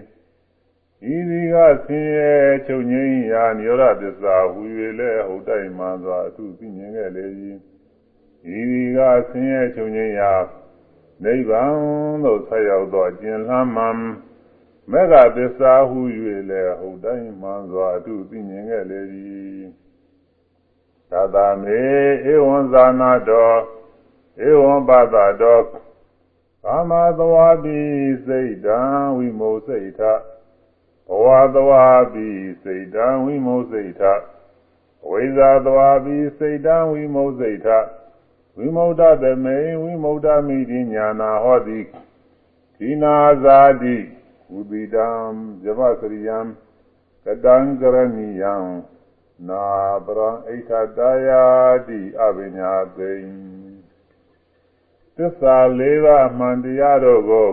A: ဤဒီကဆင်းရဲချုပ်ငြိမ်းရာနိရောဓသစ္စာဟူ၍လည်းဟုတ်တိုင်းမှန်စွာအထုသိမြင်ခဲ့လေ၏ဤဒီကဆင်းရဲချုပ်ငြိမ်းရာ နိဗ္ဗာန်သို့ဆက်ရောက်သောကျင်လမ်းမှန်မေဃသစ္စာဟူ၍လည်းဟုတ်တိုင်းမှန်စွာအထုသိမြင်ခဲ့လေ၏သာသာမေဧဝံဇာနာတော်ဧဝံပတတော်ကာမသဝတိစိတ်တံဝိမုစိတ်ထဘဝသဝပိစိတ်တံဝိမုစိတ်ထဝိဇာသဝပိစိတ်တံဝိမုစိတ်ထ ဝိမုဒ္ဒသမေဝိမုဒ္ဒမိတိညာနာဟောတိခိနာဇာတိဝုပိတံဇဗစရိယံကတံကရဏီယံနာပရံဣဋ္ဌတာယာတိအဘိညာသိသစ္စာလေးပါးမှန်တရားတို့ကို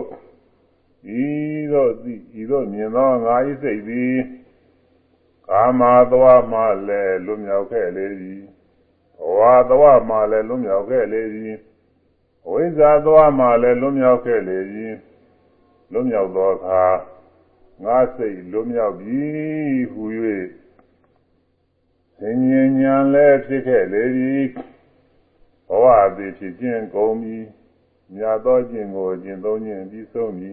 A: ဤသို့သိဤသို့မြင်သောငါဤစိတ်သည်ကာမသွားမှလည်းလွမြောက်ခဲ့လေ သည်ဘဝသွားမှလည်းလွမြောက်ခဲ့လေသည်ဝိဇ္ဇာသွားမှလည်းလွမြောက်ခဲ့လေသည်လွမြောက်သောအခါငါစိတ်လွမြောက်ပြီဟူ၍သင်ញဉာဏ်လည်းဖြစ်ခဲ့လေသည်ဘဝသည်ဖြစ်ခြင်းကုန်ပြီမြတ်သောခြင်းကိုကျင့်သုံးခြင်းပြီးဆုံးပြီ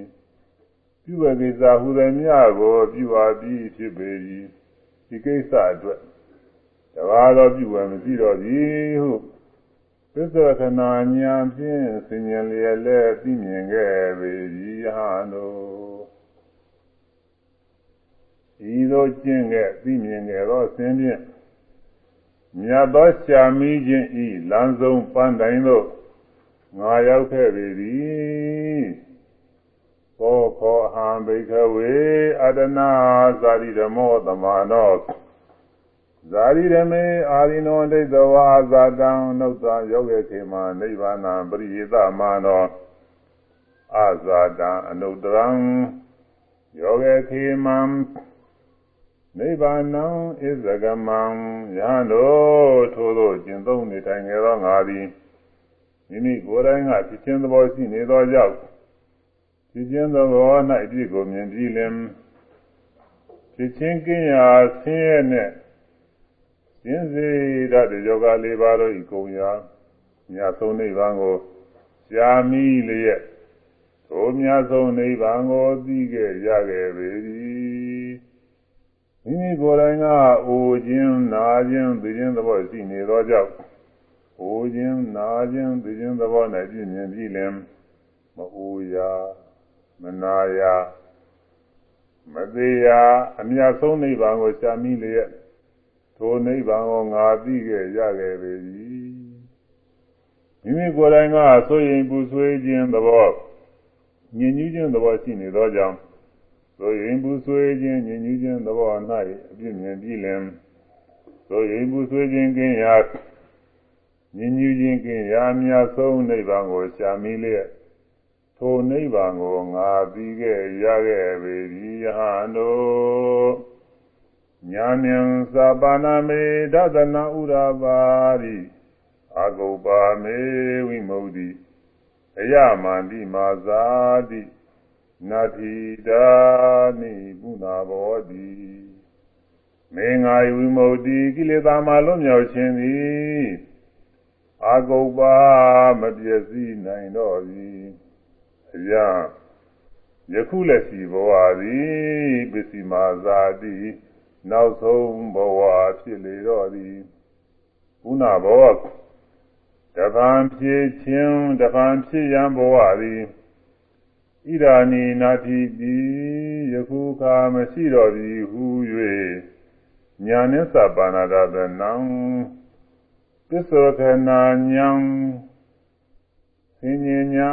A: ပြုဝေကိစ္စဟူသည်မြကိုပြုပါပြီးဖြစ်ပေ၏ဒီကိစ္စအတွက် တပါးသောပြုဝေမရှိတော့သည်ဟုသစ္စာခဏညာဖြင့်ဆင်ញံလျက်လဲသိမြင်ခဲ့ပေ၏ဟာတို့ဤသို့ကျင့်ခဲ့သိမြင်ခဲ့သောဆင်းဖြင့်မြတ်သောရှာမိခြင်းဤလမ်းဆုံးပန်းတိုင်းသို့ငါရောက်ခဲ့ပေသည်သောခောဟံဘိကဝေအတနာဇာတိဓမ္မောသမာနော ဇာတိဓမေအာရိနောဒိဋ္ဌဝါဇာတံနုဿယောဂေခေမနိဗ္ဗာနံပရိယေသမနောအာဇာတံအနုတ္တရံယောဂေခေမံနိဗ္ဗာနံဣဇဂမံယံတို့ထို့သောကျင့်သုံးနေထိုင်ကြသောငါသည်မိမိကိုယ်တိုင်ကဖြစ်ခြင်းသဘောရှိနေသောကြောင့်ဖြစ်ခြင်းသဘော၌ပြည့်ကိုမြင်ပြီးလင်ဖြစ်ခြင်းကင်းရာဆင်းရဲနဲ့ ရှင်းစေတတ်တဲ့ယောဂလေးပါးတို့ဤကုံရာမြတ်ဆုံးနိဗ္ဗာန်ကိုရှားမိလျက်ထိုမြတ်ဆုံးနိဗ္ဗာန်ကိုသိခဲ့ရခဲ့ပေသည်မိမိကိုယ်တိုင်ကအိုခြင်းနာခြင်းသိခြင်းသဘောရှိနေသောကြောင့်အိုခြင်းနာခြင်းသိခြင်းသဘော၌ပြည့်မြင်ပြီးလင်မအိုရာမနာရာမသေးရာအမြတ်ဆုံးနိဗ္ဗာန်ကိုရှာမိလျက် ထိုနိဗ္ဗာန်ကိုငါသိခဲ့ရခဲ့ပေ၏မိမိကိုယ်တိုင်ကဆိုရင်ပူဆွေးခြင်းသဘောညဉ့်ညူးခြင်းသဘောရှိနေသောကြောင့်ဆိုရင်ပူဆွေးခြင်းညဉ့်ညူးခြင်းသဘော၌အပြည့်မြင်ပြီးလင်ဆိုရင်ပူဆွေးခြင်းကင်းရာညဉ့်ညူးခြင်းကင်းရာအမြတ်ဆုံးနိဗ္ဗာန်ကိုရှာမိလျက်ထိုနိဗ္ဗာန်ကိုငါပြီးခဲ့ရခဲ့ပေသည်ယဟန်တို့ ညာဉ္စပါဏမေဒသနာဥရပါရိအာဂုပ္ပါမေဝိမု ക്തി အယမန္တိမာဇာတိနာတိဒါနိပုနာဘောတိမေငါဝိမု ക്തി ကိလေသာမှလွတ်မြောက်ခြင်းသည် အာဂုပ္ပါမပြည့်စည်နိုင်တော့သည်အရာယခုလက်ရှိဘဝသည်ပစ္စည်းမာဇာတိ နောက်ဆုံးဘဝဖြစ်လေတော့သည်ခုနဘဝတပံဖြစ်ခြင်းတပံဖြစ်ရန်ဘဝသည်ဣဒာနီနာတိတိယခုခါမရှိတော့ပြီဟု၍ညာနစ္စပါဏာဒသနံသစ္စောခဏညာသင်ញညာ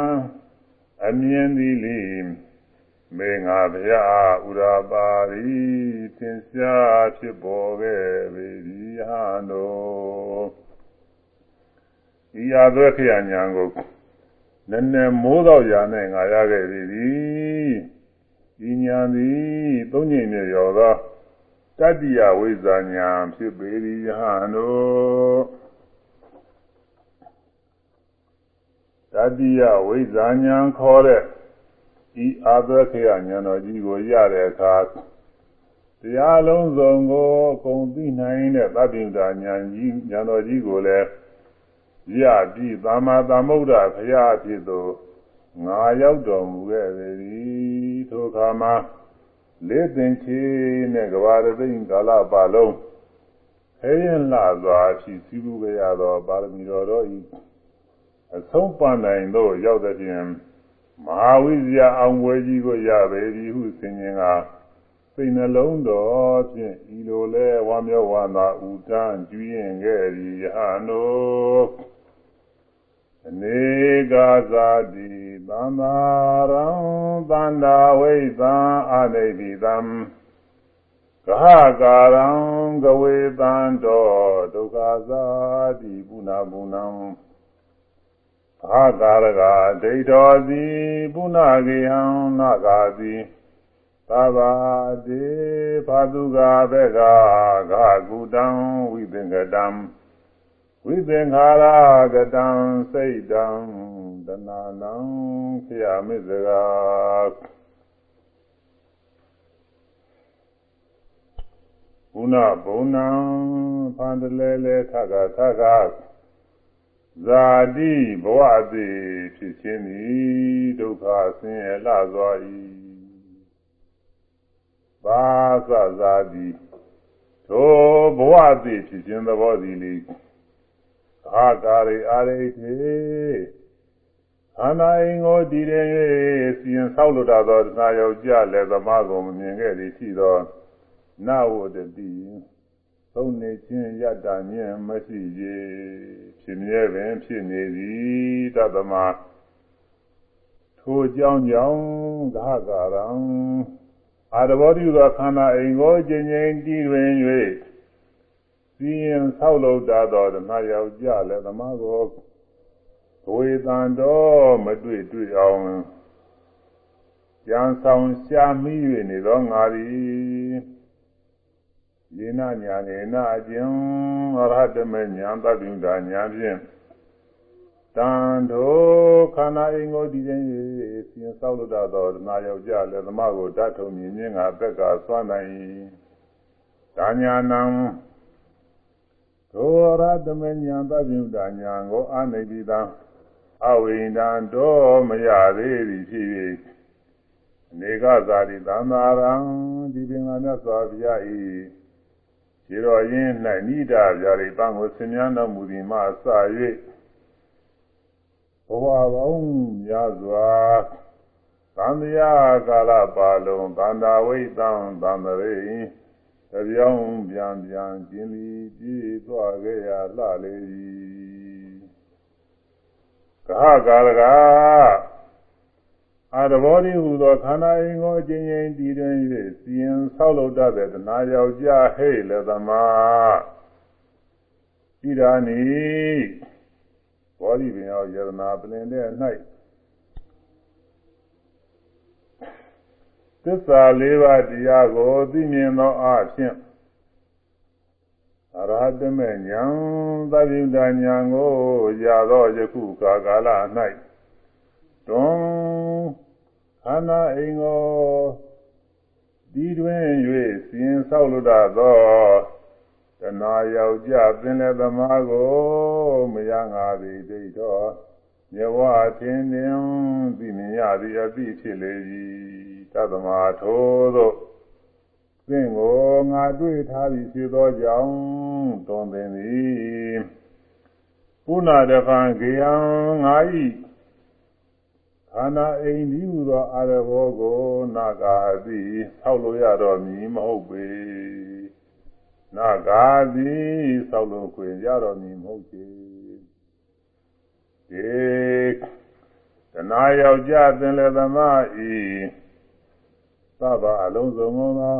A: အမြင်သည်လေ မေငါဗျာဥရာပါရီသင်္ရှားဖြစ်ပေါ်ခဲ့ပေသည်ဟာနောဤအသွဲခရညာကိုနည်းနည်းမိုးတော့ရာနဲ့ငါရခဲ့ပြီဤညာသည်သုံးညင်မြေရောသောတတ္တိယဝိဇ္ဇာညာဖြစ်ပေသည်ဟာနောတတိယဝိဇ္ဇာဉာဏ်ခေါ်တဲ့ ဤအာသခေယဉာဏ်တော်ကြီးကိုရတဲ့အခါတရားလုံးစုံကိုအကုန်သိနိုင်တဲ့သဗ္ဗညုတာဉာဏ်ကြီးဉာဏ်တော်ကြီးကိုလည်းရပြီးသမ္မာသမုဒ္ဒဘုရားအဖြစ်သို့ငါရောက်တော်မူခဲ့ပြီထိုအခါမှာလေးသင်္ချေနဲ့ကဘာရသိင်ကာလပတ်လုံးခဲရင်လှစွာဖြစ်စည်းမှုရသောပါရမီတော်တော်ဤအဆုံးပန်နိုင်သို့ရောက်တဲ့ပြင် မဟာဝိဇ္ဇာအောင်ဝဲကြီးကိုရပေပြီဟုဆင်ញင်ကစိတ်နှလုံးတော်ဖြင့်ဤလိုလဲဝမ်းမြောက်ဝမ်းသာဥတန်းကျွရင်ခဲ့ပြီယဟန်တို့အနေကာဇာတိသံသာရံသန္တာဝိသံအာနိတိသံကဟကာရံကဝေတံတော်ဒုက္ခဇာတိပုဏ္ဏပုဏ္ဏံ အာကာရကဒိဋ္ဌောတိပုဏ္ဏကေယံနာဂာတိသဘာတိဘာတုကဘေကဂကုတံဝိသင်္ကတံဝိသင်္ခါရကတံစိတ်တံတနာနံခရမိစကာဘုနာဘုံနံဖန္တလဲလဲခခခခ ဇာတိဘဝသည်ဖြစ်ခြင်းသည်ဒုက္ခဆင်းရဲလှစွာ၏ဘာသဇာတိထိုဘဝသည်ဖြစ်ခြင်းသဘောသည်လေအာကာရိအာရိတိခန္ဓာအိမ်ကိုတည်တယ်၍စီရင်ဆောက်လို့တာသောငါယောက်ျားလည်းသမားကိုမမြင်ခဲ့သည်ရှိသောနဝတ္တိ သုံးနေခြင်းယတ္တမြင်မရှိရေဖြစ်မြဲပင်ဖြစ်နေသည်တသမထိုကြောင့်ကြောင့်သာကာရံအာတဘောတိသောခန္ဓာအိမ်ကိုကျဉ်ချင်းတည်တွင်၍စီရင်ဆောက်လုပ်တတ်သောဓမ္မယောက်ျားလည်းသမားကိုဝေတန်တော်မတွေ့တွေ့အောင်ကြံဆောင်ရှားမိ၍နေသောငါသည် ယေနညာနေနာအကျဉ်ရဟတမေညာသဗ္ဗညတာညာဖြင့်တန်တို့ခန္ဓာအင်္ဂုတည်ခြင်း၍စီရင်ဆောက်လို့သောဓမ္မယောက်ျားလည်းသမကိုဓာတ်ထုံမြင်ခြင်းကသက်ကစွမ်းနိုင်ဒါညာနံသောရတမေညာသဗ္ဗညတာညာကိုအာနိတိတံအဝိန္ဒံတော်မရသေးသည်ဖြစ်၍အနေကသာတိသံသာရံဒီပင်ကမြတ်စွာဘုရား၏ ခြေတော်ရင်း၌နိဒာဗျာရိပံကိုဆင်မြန်းတော်မူသည်မှအစ၍ဘဝပေါင်းများစွာသံဃာကာလပါလုံးသန္တာဝိတံသံတရိတပြောင်းပြန်ပြန်ကျင်လီပြည့်သွားခဲ့ရလှလေ၏ကဟကာလက အာတဘောဒီဟူသောခန္ဓာအင်ကိုအချင်းချင်းတည်တွင်၍စီရင်ဆောက်လုပ်တတ်တဲ့တဏှာယောက်ျားဟဲ့လေသမားဣဒာနိဘောဓိပင်ယောယတနာပလင်တဲ့၌သစ္စာလေးပါးတရားကိုသိမြင်သောအဖြစ်အရဟတမေညာသဗ္ဗညုတညာကိုရသောယခုကာကာလ၌ တွန်ခန္ဓာအိမ်ကိုဒီတွင်၍စီရင်ဆောက်လို့သော တဏှာယောက်ျားပင်လည်းသမားကိုမရငါသည်ဒိဋ္ဌောမြဝထင်းထင်သိမြင်ရသည်အသိဖြစ်လေ၏သတ္တမထိုသောသင်ကိုငါတွေ့ထားပြီးဖြစ်သောကြောင့်တွင်ပင်သည်ပုဏ္ဏတဖန်ခေယံငါ၏ ခန္ဓာအိမ်ဒီဟူသောအာရဘောကိုနာဂာအသိဆောက်လို့ရတော်မူမဟုတ်ပေနာဂာသည်ဆောက်လို့ခွင့်ရတော်မူမဟုတ်ပေေတနာယောက်ျားသင်လည်းသမားဤသဗ္ဗအလုံးစုံသော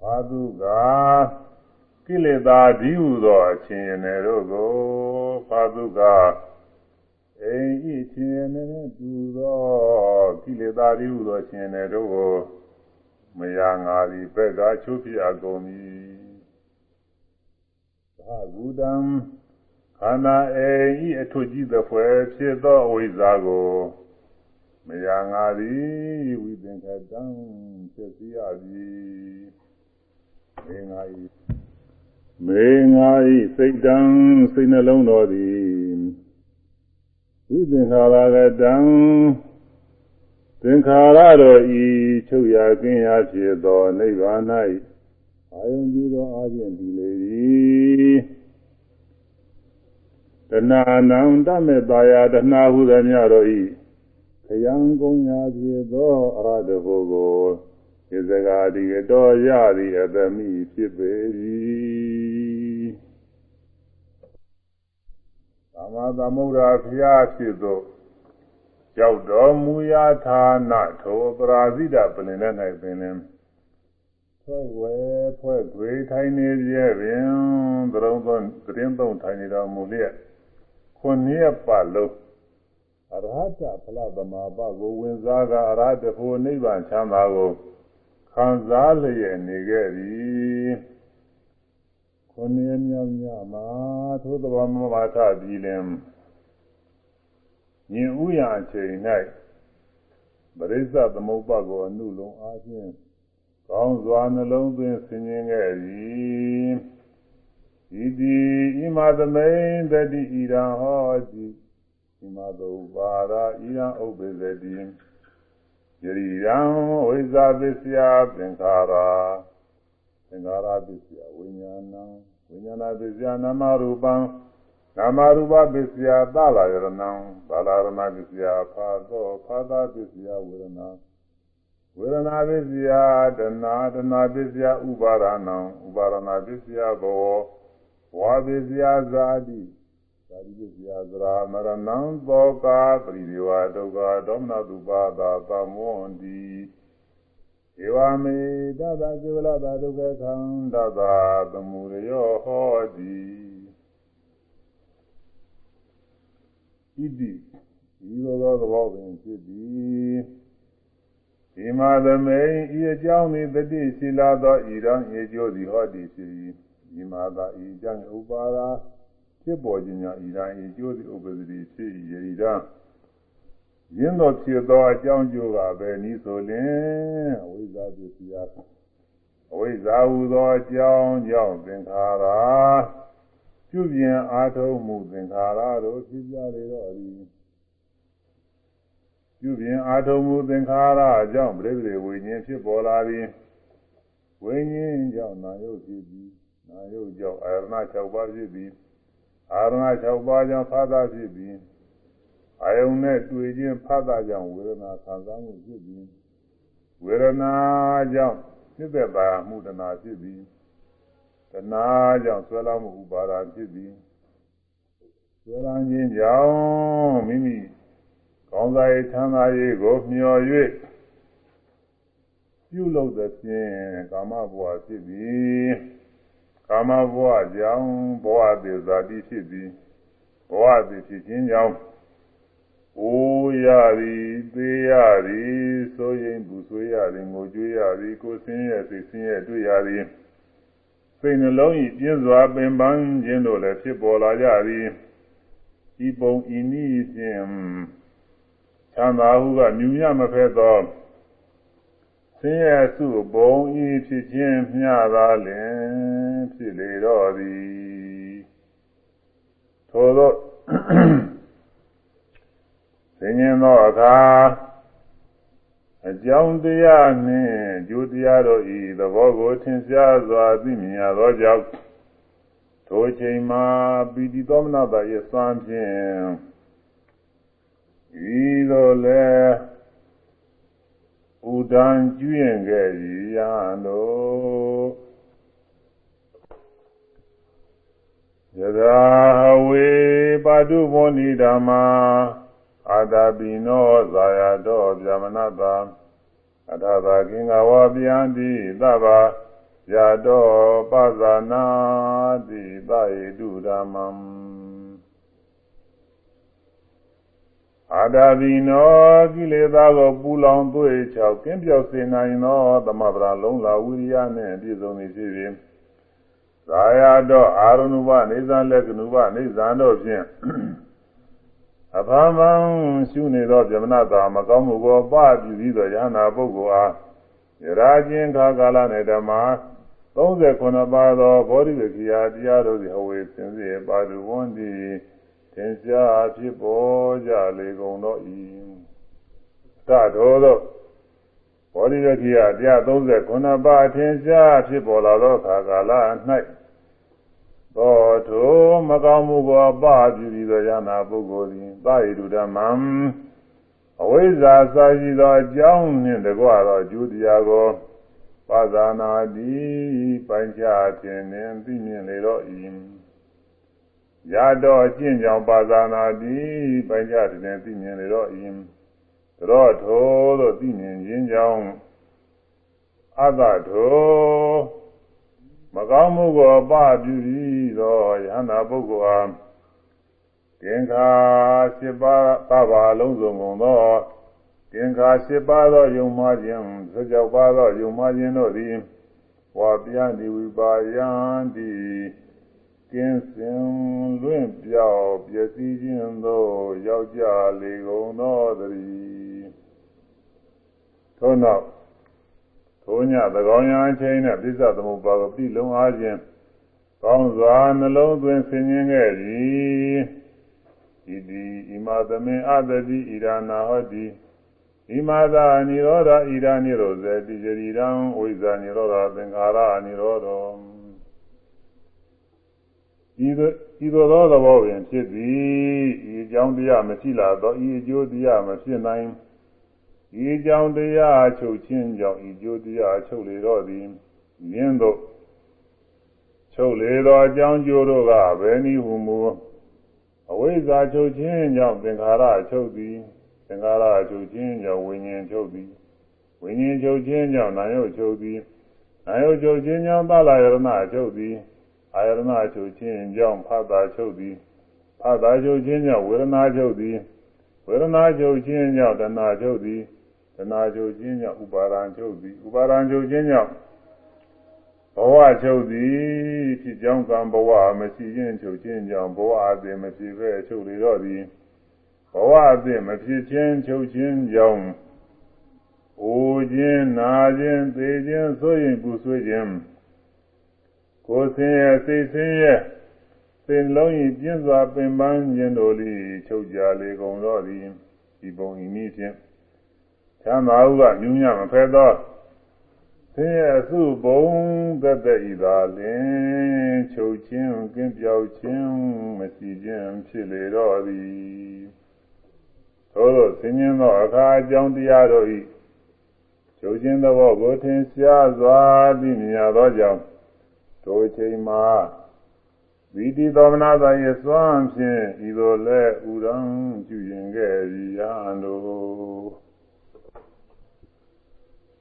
A: ဘာသူကကိလေသာဒီဟုသောအချင်းရနေတို့ကိုဘာသူက အိမ်ဤချင်းရနေတူသောကိလေသာဒီဟုသောချင်းရနေတို့ကိုမရငါသည်ဘက်ကချုပ်ပြအကုန်၏သာဂုတံခန္ဓာအိမ်ဤအထွတ်ကြီးသဖွယ်ဖြစ်သောအဝိဇ္ဇာကိုမရငါသည်ဝိသင်္ခတံဖြစ်စီရသည်မေငါဤမေငါဤစိတ်တံစိတ်နှလုံးတော်သည် ဝိသင်္ခါရကတံသင်္ခါရတော်ဤချုပ်ရကင်းရဖြစ်သောနိဗ္ဗာန်၌အာယုန်ပြုသောအခြင်းဒီလေသည်တဏှာနံတမေတာယာတဏှာဟုသည်များတို့ဤခယံကုံညာဖြစ်သောအရဟတဘုကိုဣဇဂာတိတော်ရသည်အသမိဖြစ်ပေ၏ မသမုဒ္ရာဖျားဖြစ်သောရောက်တော်မူရာဌာနထိုပရာဇိတပလင်၌ပင်လင်ဖွဲ့ဝဲဖွဲ့ခွေထိုင်နေပြဲပင်သရုံးသောသတင်းသုံးထိုင်နေတော်မူလျက်ခုနှစ်ရက်ပတ်လုံးအရဟတဖလသမာပကိုဝင်စားကအရဟတဖို့နိဗ္ဗာန်ချမ်းသာကိုခံစားလျက်နေခဲ့သည် ခုနှစ်ရက်မြောက်ညမှာသို့တော်မမထပြီးလင်ညင်ဥယအချိန်၌ပရိစ္ဆသမုပ္ပါကိုအနုလုံးအားဖြင့်ကောင်းစွာနှလုံးသွင်းဆင်ခြင်ခဲ့သည်ဤတိဣမသမိန်တတိဣရံဟောတိဣမသုပါရာဣရံဥပ္ပဇတိယရိရံဝိဇာပစ္စယသင်္ခါရ သင်္ခါရပစ္စယဝိညာဏံဝိညာဏပစ္စယနာမရူပံနာမရူပပစ္စယသလာယရဏံဘာလာရဏပစ္စယဖာသောဖာသာပစ္စယဝေဒနာဝေဒနာပစ္စယတဏှာတဏှာပစ္စယဥပါဒနာဥပါဒနာပစ္စယဘောဝါပစ္စယဇာတိဇာတိပစ္စယသရာမရဏံသောကာပရိဒေဝဒုက္ခဒေါမနတုပါဒသမောတိ ဧဝမေတတကေဝလတာဒုက္ခသံတတသမုရယောဟောတိဣတိဤသောသောသဘောပင်ဖြစ်သည်ဒီမာသမိန်ဤအကြောင်းသည်တတိရှိလာသောဤတော်ဤကျိုးသည်ဟောတိဖြစ်၏ဒီမာသာဤအကြောင်းဥပါရာဖြစ်ပေါ်ခြင်းကြောင့်ဤတိုင်းဤကျိုးသည်ဥပ္ပဒတိဖြစ်၏ယရိဒံ ရင်းတော်ဖြစ်သောအကြောင်းကျိုးကပဲဤဆိုလင်အဝိဇ္ဇာပစ္စယအဝိဇ္ဇာဟူသောအကြောင်းကြောင့်သင်္ခါရပြုပြင်အားထုတ်မှုသင်္ခါရတို့ဖြစ်ကြလေတော့သည်ပြုပြင်အာထုံမှုသင်္ခါရအကြောင်းပြိတိဝိညာဉ်ဖြစ်ပေါ်လာပြီးဝိညာဉ်ကြောင့်နာယုတ်ဖြစ်ပြီးနာယုတ်ကြောင့်အာရဏ6ပါးဖြစ်ပြီးအာရဏ6ပါးကြောင့်ဖာသာဖြစ်ပြီး အာယုန်နဲ့တွေ့ခြင်းဖာသာကြောင့်ဝေဒနာခံစားမှုဖြစ်ပြီးဝေဒနာကြောင့်ဖြစ်သက်ပါမှုတနာဖြစ်ပြီးတဏှာကြောင့်ဆွဲလာမှုဥပါဒာဖြစ်ပြီးဆွဲလာခြင်းကြောင့်မိမိကောင်းစားရေးချမ်းသာရေးကိုမျှော်၍ပြုလုပ်သဖြင့်ကာမဘဝဖြစ်ပြီးကာမဘဝကြောင့်ဘဝသေးဇာတိဖြစ်ပြီးဘဝသေးဖြစ်ခြင်းကြောင့် အိုးရသည်သေးရသည်ဆိုရင်ဘူးဆွေးရသည်ငိုကြွေးရသည်ကိုယ်ဆင်းရဲစိတ်ဆင်းရဲတွေ့ရသည်စိတ်နှလုံးဤပြင်းစွာပင်ပန်းခြင်းတို့လည်းဖြစ်ပေါ်လာကြသည်ဤပုံဤနည်းဖြင့်ချမ်းသာဟုကမြူမြမဖက်သောဆင်းရဲစုဘုံဤဖြစ်ခြင်းမျှသာလင်ဖြစ်လေတတော့သည်ထိုသော သင်ញင်သောအခါအကြောင်းတရားနှင့်အကျိုးတရားတို့ဤသဘောကိုထင်ရှားစွာသိမြင်ရသောကြောင့်ထိုချိန်မှာပိတိသောမနတာရဲ့စွမ်းဖြင့်ဤသို့လည်းဥဒံကျွရင်ခဲ့ရလို့ယသာဝေပါတုဘောနိဓမ္မာ အာတာပိနောဇာယတောဗျမနတာအထာသာကင်္ဂဝဗျံတိသဗ္ဗယတောပဇာနာတိသယေတုဓမ္မံအာတာပိနောကိလေသာကိုပူလောင်သွေးချောက်ကင်းပြောက်စေနိုင်သောသမဗရာလုံးလာဝိရိယနှင့်ပြည့်စုံသည်ဖြစ်၍သာယတော့အာရဏုပနေဇာလက္ခဏုပနေဇာတို့ဖြင့် အဖမ်းဖမ်းရှုနေသောဗြဟ္မဏတာမကောင်းမှုကိုပပြုပြီးသောယဟနာပုဂ္ဂိုလ်အားယရာချင်းခါကာလနဲ့ဓမ္မ39ပါးသောဘောဓိဝိကရာတရားတို့သည်အဝေသင်စေပါတုဝန္တိသင်္ချာဖြစ်ပေါ်ကြလေကုန်သောဤတတော်သောဘောဓိဝိကရာတရား39ပါးသင်္ချာဖြစ်ပေါ်လာသောခါကာလ၌ သောထိုမကောင်းမှုကိုပပြုပြီးသောယနာပုဂ္ဂိုလ်သည်သာယတုဓမ္မံအဝိဇ္ဇာစာရှိသောအကြောင်းနှင့်တကွသောအကျိုးတရားကိုပါဇာနာတိပိုင်ချခြင်းနှင့်သိမြင်လေတော့ဤရတော့အကျင့်ကြောင့်ပါဇာနာတိပိုင်ချခြင်းနှင့်သိမြင်လေတော့ဤသောထိုသို့သိမြင်ခြင်းကြောင့်အတ္တထို မကောင်းမှုကိုအပပြုပြီးတော့ယန္တာပုဂ္ဂိုလ်ဟာသင်္ခါ၈ပါးသဘာလုံးစုံကုန်သောသင်္ခါ၈ပါးသောယုံမှခြင်းသကြောပါးသောယုံမှခြင်းတို့သည်ဝါပြတိဝိပါယံတိကင်းစင်လွင့်ပြောက်ပျက်စီးခြင်းသို့ရောက်ကြလေကုန်သောတည်းထို့နောက် ထိုညသကောင်းရန်ချင်းနဲ့ပြစ္ဆသမုပ္ပါကိုပြီလုံးအားခြင်းကောင်းစွာနှလုံးသွင်းဆင်ခြင်ခဲ့သည်ဣတိဣမသမေအတတိဣရနာဟောတိဣမသာနိရောဓဣရနိရောဇေတိကြရိရံဝိဇာနိရောဓသင်္ခါရနိရောဓဤသို့ဤသို့သောသဘောပင်ဖြစ်သည်ဤအကြောင်းတရားမရှိလာသောဤအကျိုးတရားမဖြစ်နိုင် ဤကြောင့်တရားချုပ်ခြင်းကြောင့်ဤကျိုးတရားချုပ်လေတော့သည်မြင်းတို့ချုပ်လေသောအကြောင်းကျိုးတို့ကဘယ်နည်းဟုမူအဝိဇ္ဇာချုပ်ခြင်းကြောင့်သင်္ခါရချုပ်သည်သင်္ခါရချုပ်ခြင်းကြောင့်ဝိညာဉ်ချုပ်သည်ဝိညာဉ်ချုပ်ခြင်းကြောင့်နာယုတ်ချုပ်သည်နာယုတ်ချုပ်ခြင်းကြောင့်သလယရဏချုပ်သည်အာယရဏချုပ်ခြင်းကြောင့်ဖသချုပ်သည်ဖသချုပ်ခြင်းကြောင့်ဝေဒနာချုပ်သည်ဝေဒနာချုပ်ခြင်းကြောင့်တဏှာချုပ်သည် တဏှာချုပ်ခြင်းကြောင့်ဥပါဒံချုပ်သည်ဥပါဒံချုပ်ခြင်းကြောင့်ဘဝချုပ်သည်ဖြစ်ကြောင်းကံဘဝမရှိခြင်းချုပ်ခြင်းကြောင့်ဘဝအသည်မဖြစ်ပဲချုပ်လေတော့သည်ဘဝအသည်မဖြစ်ခြင်းချုပ်ခြင်းကြောင့်အိုခြင်းနာခြင်းသေခြင်းဆိုရင်ပူဆွေးခြင်းကိုယ်ဆင်းရဲစိတ်ဆင်းရဲသင်လုံးဤပြင်းစွာပင်ပန်းခြင်းတို့လိချုပ်ကြလေကုန်တော့သည်ဒီပုံဤနည်းဖြင့် ချမ်းသာဟုကညူးညမဖဲသောဆင်းရဲအစုဘုံသက်သက်ဤသာလင်ချုပ်ခြင်းကင်းပြောက်ခြင်းမရှိခြင်းဖြစ်လေတော့သည်သို့သောဆင်းရဲသောအခါအကြောင်းတရားတို့ဤချုပ်ခြင်းသဘောကိုထင်ရှားစွာသိမြင်ရသောကြောင့်ထိုချိန်မှာဝိတိသောမနာသာယေစွမ်းဖြင့်ဤသို့လဲဥရံပြုရင်ခဲ့ရန်တို့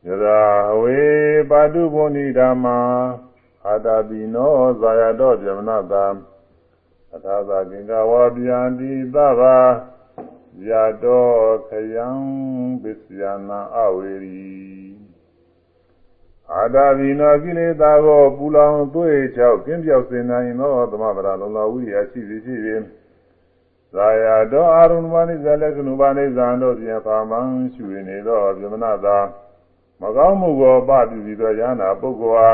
A: ယရာဝေပါတုဘုန်ဤဓမ္မာအာတာပိနောဇာယတော်ပြမနာတာအထာသာကင်္ဂဝါဗျာတိသဗ္ဗယတောခယံပစ္စယနာအဝေရီအာတာပိနောကိလေသာကိုပူလောင်သွေးချောက်ကင်းပြောက်စေနိုင်သောသမဗရာလုံလဝိရိယရှိသည်ဖြစ်၍ဇာယတော်အာရုဏမနိဇလကနုပါနိဇံတို့ဖြင့်ဖာမံရှုနေသောပြမနာတာ မကောင်းမှုကိုပပြုပြီးသောယန္တာပုဂ္ဂိုလ်ဟာ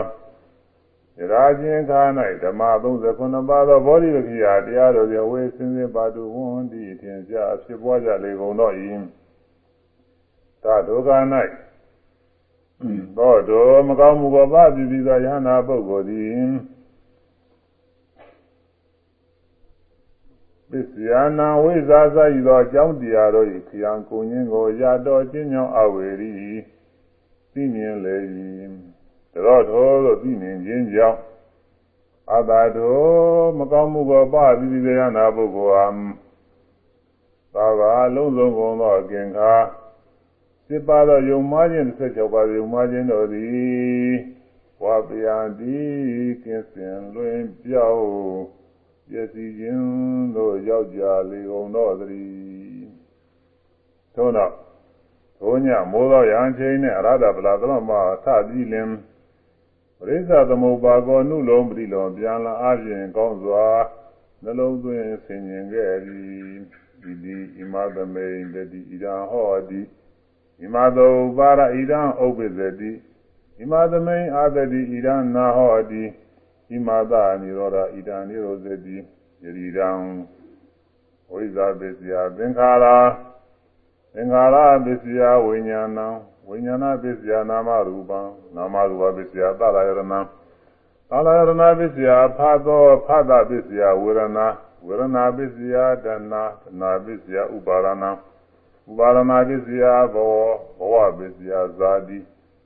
A: ယ ရာချင်းခါ၌ဓမ္မ39ပါးသောဘောဓိဝကိယတရားတော်တွေဝေစင်းစင်ပါတုဝန္တိအထင်ရှားဖြစ်ပွားကြလေကုန်တော့၏သာဒုက္ခ၌သောတော်မကောင်းမှုကိုပါပြီပြီးသောယဟနာပုဂ္ဂိုလ်သည်ပစ္စယနာဝိဇာသဤသောအကြောင်းတရားတို့၏ခယံကိုခြင်းကိုရတော်ခြင်းကြောင့်အဝေရီ သိမြင်လေ၏တော်တော်လို့သိမြင်ခြင်းကြောင့်အတာတော်မကောင်းမှုကိုပါပြီးပြီးရနာပုဂ္ဂိုလ်ဟာသာသာလုံးစုံကုန်သောအကင်္ခါစစ်ပါသောယုံမှားခြင်း16ပါးယုံမှားခြင်းတို့သည်ဝါပြာတိကင်းစင်လွင်ပြောင်းပျက်စီးခြင်းတို့ရောက်ကြလေကုန်တော့သည်သို့တော့ ဘုညမိုးသောရဟန်းချင်းနှင့်အရဟတဗလာသမမထပြီးလင်ပရိစ္ဆသမုပ္ပါကောနုလုံးပရိလောပြန်လာအပြင်ကောင်းစွာနှလုံးသွင်းဆင်ញင်ခဲ့သည်ဒီဒီဣမသမိန်တတိဣဒံဟောတိဣမသောပါရဣဒံဥပ္ပဇတိဣမသမိန်အာတတိဣဒံနာဟောတိဣမသာနိရောဓဣဒံနိရောဇတိယရိဒံဝိဇာပစ္စယသင်္ခါရ သင်္ခါရပစ္စယဝိညာဏံဝိညာဏပစ္စယနာမရူပံနာမရူပပစ္စယသလာယရဏံသလာယရဏပစ္စယဖာသောဖာသပစ္စယဝေရဏဝေရဏပစ္စယတဏတဏပစ္စယဥပါရဏဥပါရဏပစ္စယဘောဘဝပစ္စယဇာတိ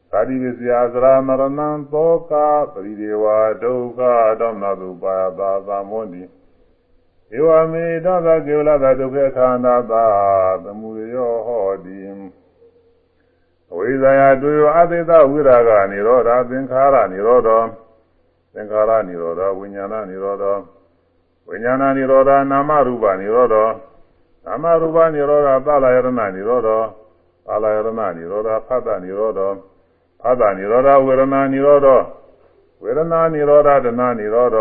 A: ဇာတိပစ္စယသရမရဏံသောကပရိဒေဝဒုက္ခဒေါမနတုပါယသာသာမောတိ ဧဝမေတသကေဝလသဒုက္ခခန္ဓာသာသမုရယောဟောတိအဝိဇ္ဇာယတွေ့ရောအသေသဝိရာဂနိရောဓသင်္ခါရနိရောဓသင်္ခါရနိရောဓဝိညာဏနိရောဓဝိညာဏနိရောဓနာမရူပနိရောဓနာမရူပနိရောဓသလယရဏနိရောဓသလယရဏနိရောဓဖတ်တနိရောဓဖတ်တနိရောဓဝေရဏနိရောဓဝေရဏနိရောဓဒနာနိရောဓဒ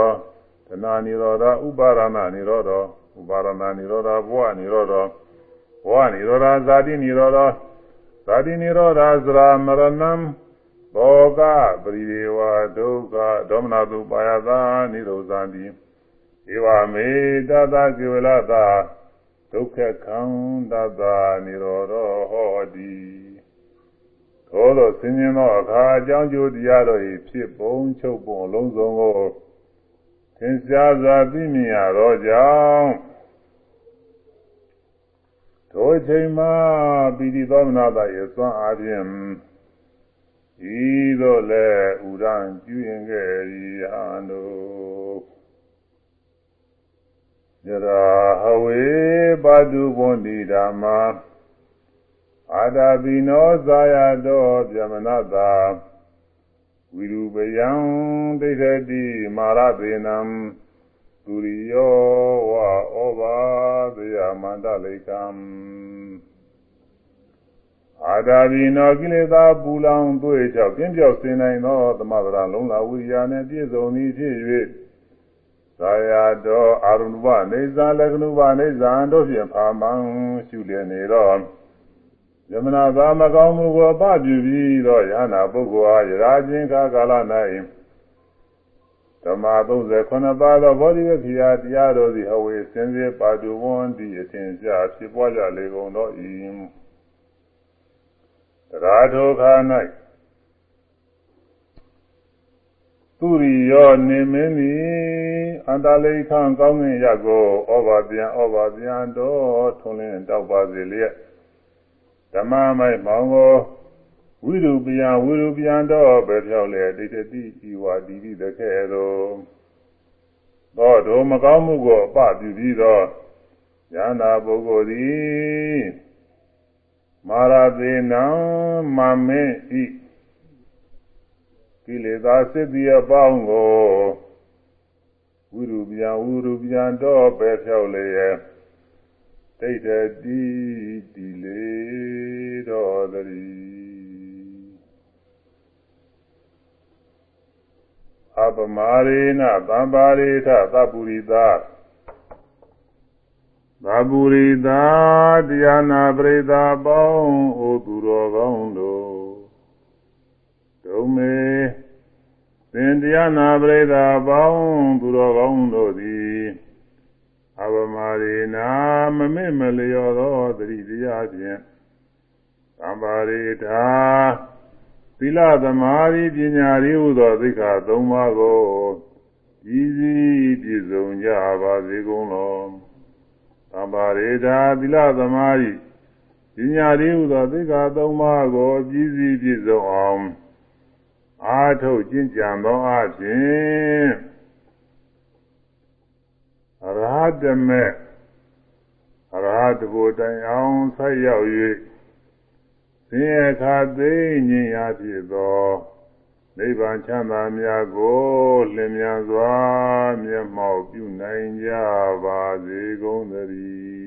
A: နာနိရောဓဥပါရဏနိရောဓဥပါရဏနိရောဓဘဝနိရောဓဘဝနိရောဓဇာတိနိရောဓဇာတိနိရောဓသရမရဏံဘောကပရိဒေဝဒုက္ခဒေါမနတုပါယသာနိရောဇာတိဧဝမေတတကေဝလတာဒုက္ခခန္တတာနိရောဓဟောတိသောသောဆင်းရဲသောအခါအကြောင်းကျိုးတရားတို့၏ဖြစ်ပုံချုပ်ပုံအလုံးစုံကို သင်္ချာစွာသိမြင်ရသောကြောင့်ထိုချိန်မှာပိဋိသောမနာတာရဲ့သွမ်းအားဖြင့်ဤသို့လည်းဥရန်ကျွရင်ခဲ့ရီဟန်တို့ယရာဟဝေပါတုဘွန်တိဓမ္မာအာတာပိနောဇာယတောပြမနတာ ဝိရူပယံဒိဋ္ဌတိမာရသေနံသူရိယောဝဩဘာသယမန္တလိကံအာဒါဘိနောကိလေသာပူလောင်တွေ့ကြောင့်ပြင်းပြောက်စင်နိုင်သောသမဗရာလုံးလာဝိရိယနှင့်ပြည့်စုံသည်ဖြစ်၍သာယာတော်အာရုဏဝနေဇာလက္ခဏုဝနေဇာတို့ဖြင့်ဖာမံရှုလျက်နေတော့ ယမနာသာမကောင်းမှုကိုအပပြုပြီးတော့ယဟနာပုဂ္ဂိုလ်အားယရာချင်းကာကာလ၌ဓမ္မ39ပါးသောဘောဓိဝခိယတရားတော်သည်အဝေစင်စေပါတုဝန္တိအထင်ရှားဖြစ်ပွားကြလေကုန်သောဤတရားဒုက္ခ၌သူရိယောနေမင်းသည်အန္တလိခံကောင်းငင်ရကိုဩဘာပြန်ဩဘာပြန်တော်ထုံးလင်းတောက်ပါစေလျက် ဓမ္မမိုက်မောင်ကိုဝိရုပယဝိရုပယတော့ပဲဖြောက်လေဒိဋ္ဌတိဤဝါဒီတိတခဲသောသောဒုမကောင်းမှုကိုအပပြုပြီးသောဉာဏပုဂ္ဂိုလ်သည်မာရသေနံမမင်းဤကိလေသာစစ်တိအပေါင်းကိုဝိရုပယဝိရုပယတော့ပဲဖြောက်လေရဲ့ဒိဋ္ဌတိတိလေ တော်တည်းအပမာရေနသံပါရိထသပုရိသာသပုရိသာတရားနာပရိသပေါင်းဩသူတော်ကောင်းတို့ဒုံမေသင်တရားနာပရိသတ်ပေါင်းသူတော်ကောင်းတို့သည်အဘမာရိနာမမေ့မလျော်သောတတိတရားဖြင့် သံပါရိတာသီလသမာဓိပညာရည်ဟုသောသိက္ခာ၃ပါးကိုရည်စည်းပြည့်စုံကြပါစေကုန်လောသံပါရိတာသီလသမာဓိပညာရည်ဟုသောသိက္ခာ၃ပါးကိုပြည့်စည်ပြည့်စုံအောင်အာထုတ်ကျင့်ကြံသောအခြင်းအရဟတမေအရဟတဘုတိုင်အောင်ဆက်ရောက်၍ သင်္ခါသိဉ္ဉာဖြစ်သောနိဗ္ဗာန်ချမ်းသာများကိုလင်မြန်စွာမျက်မှောက်ပြုနိုင်ကြပါစေကုန်သတည်း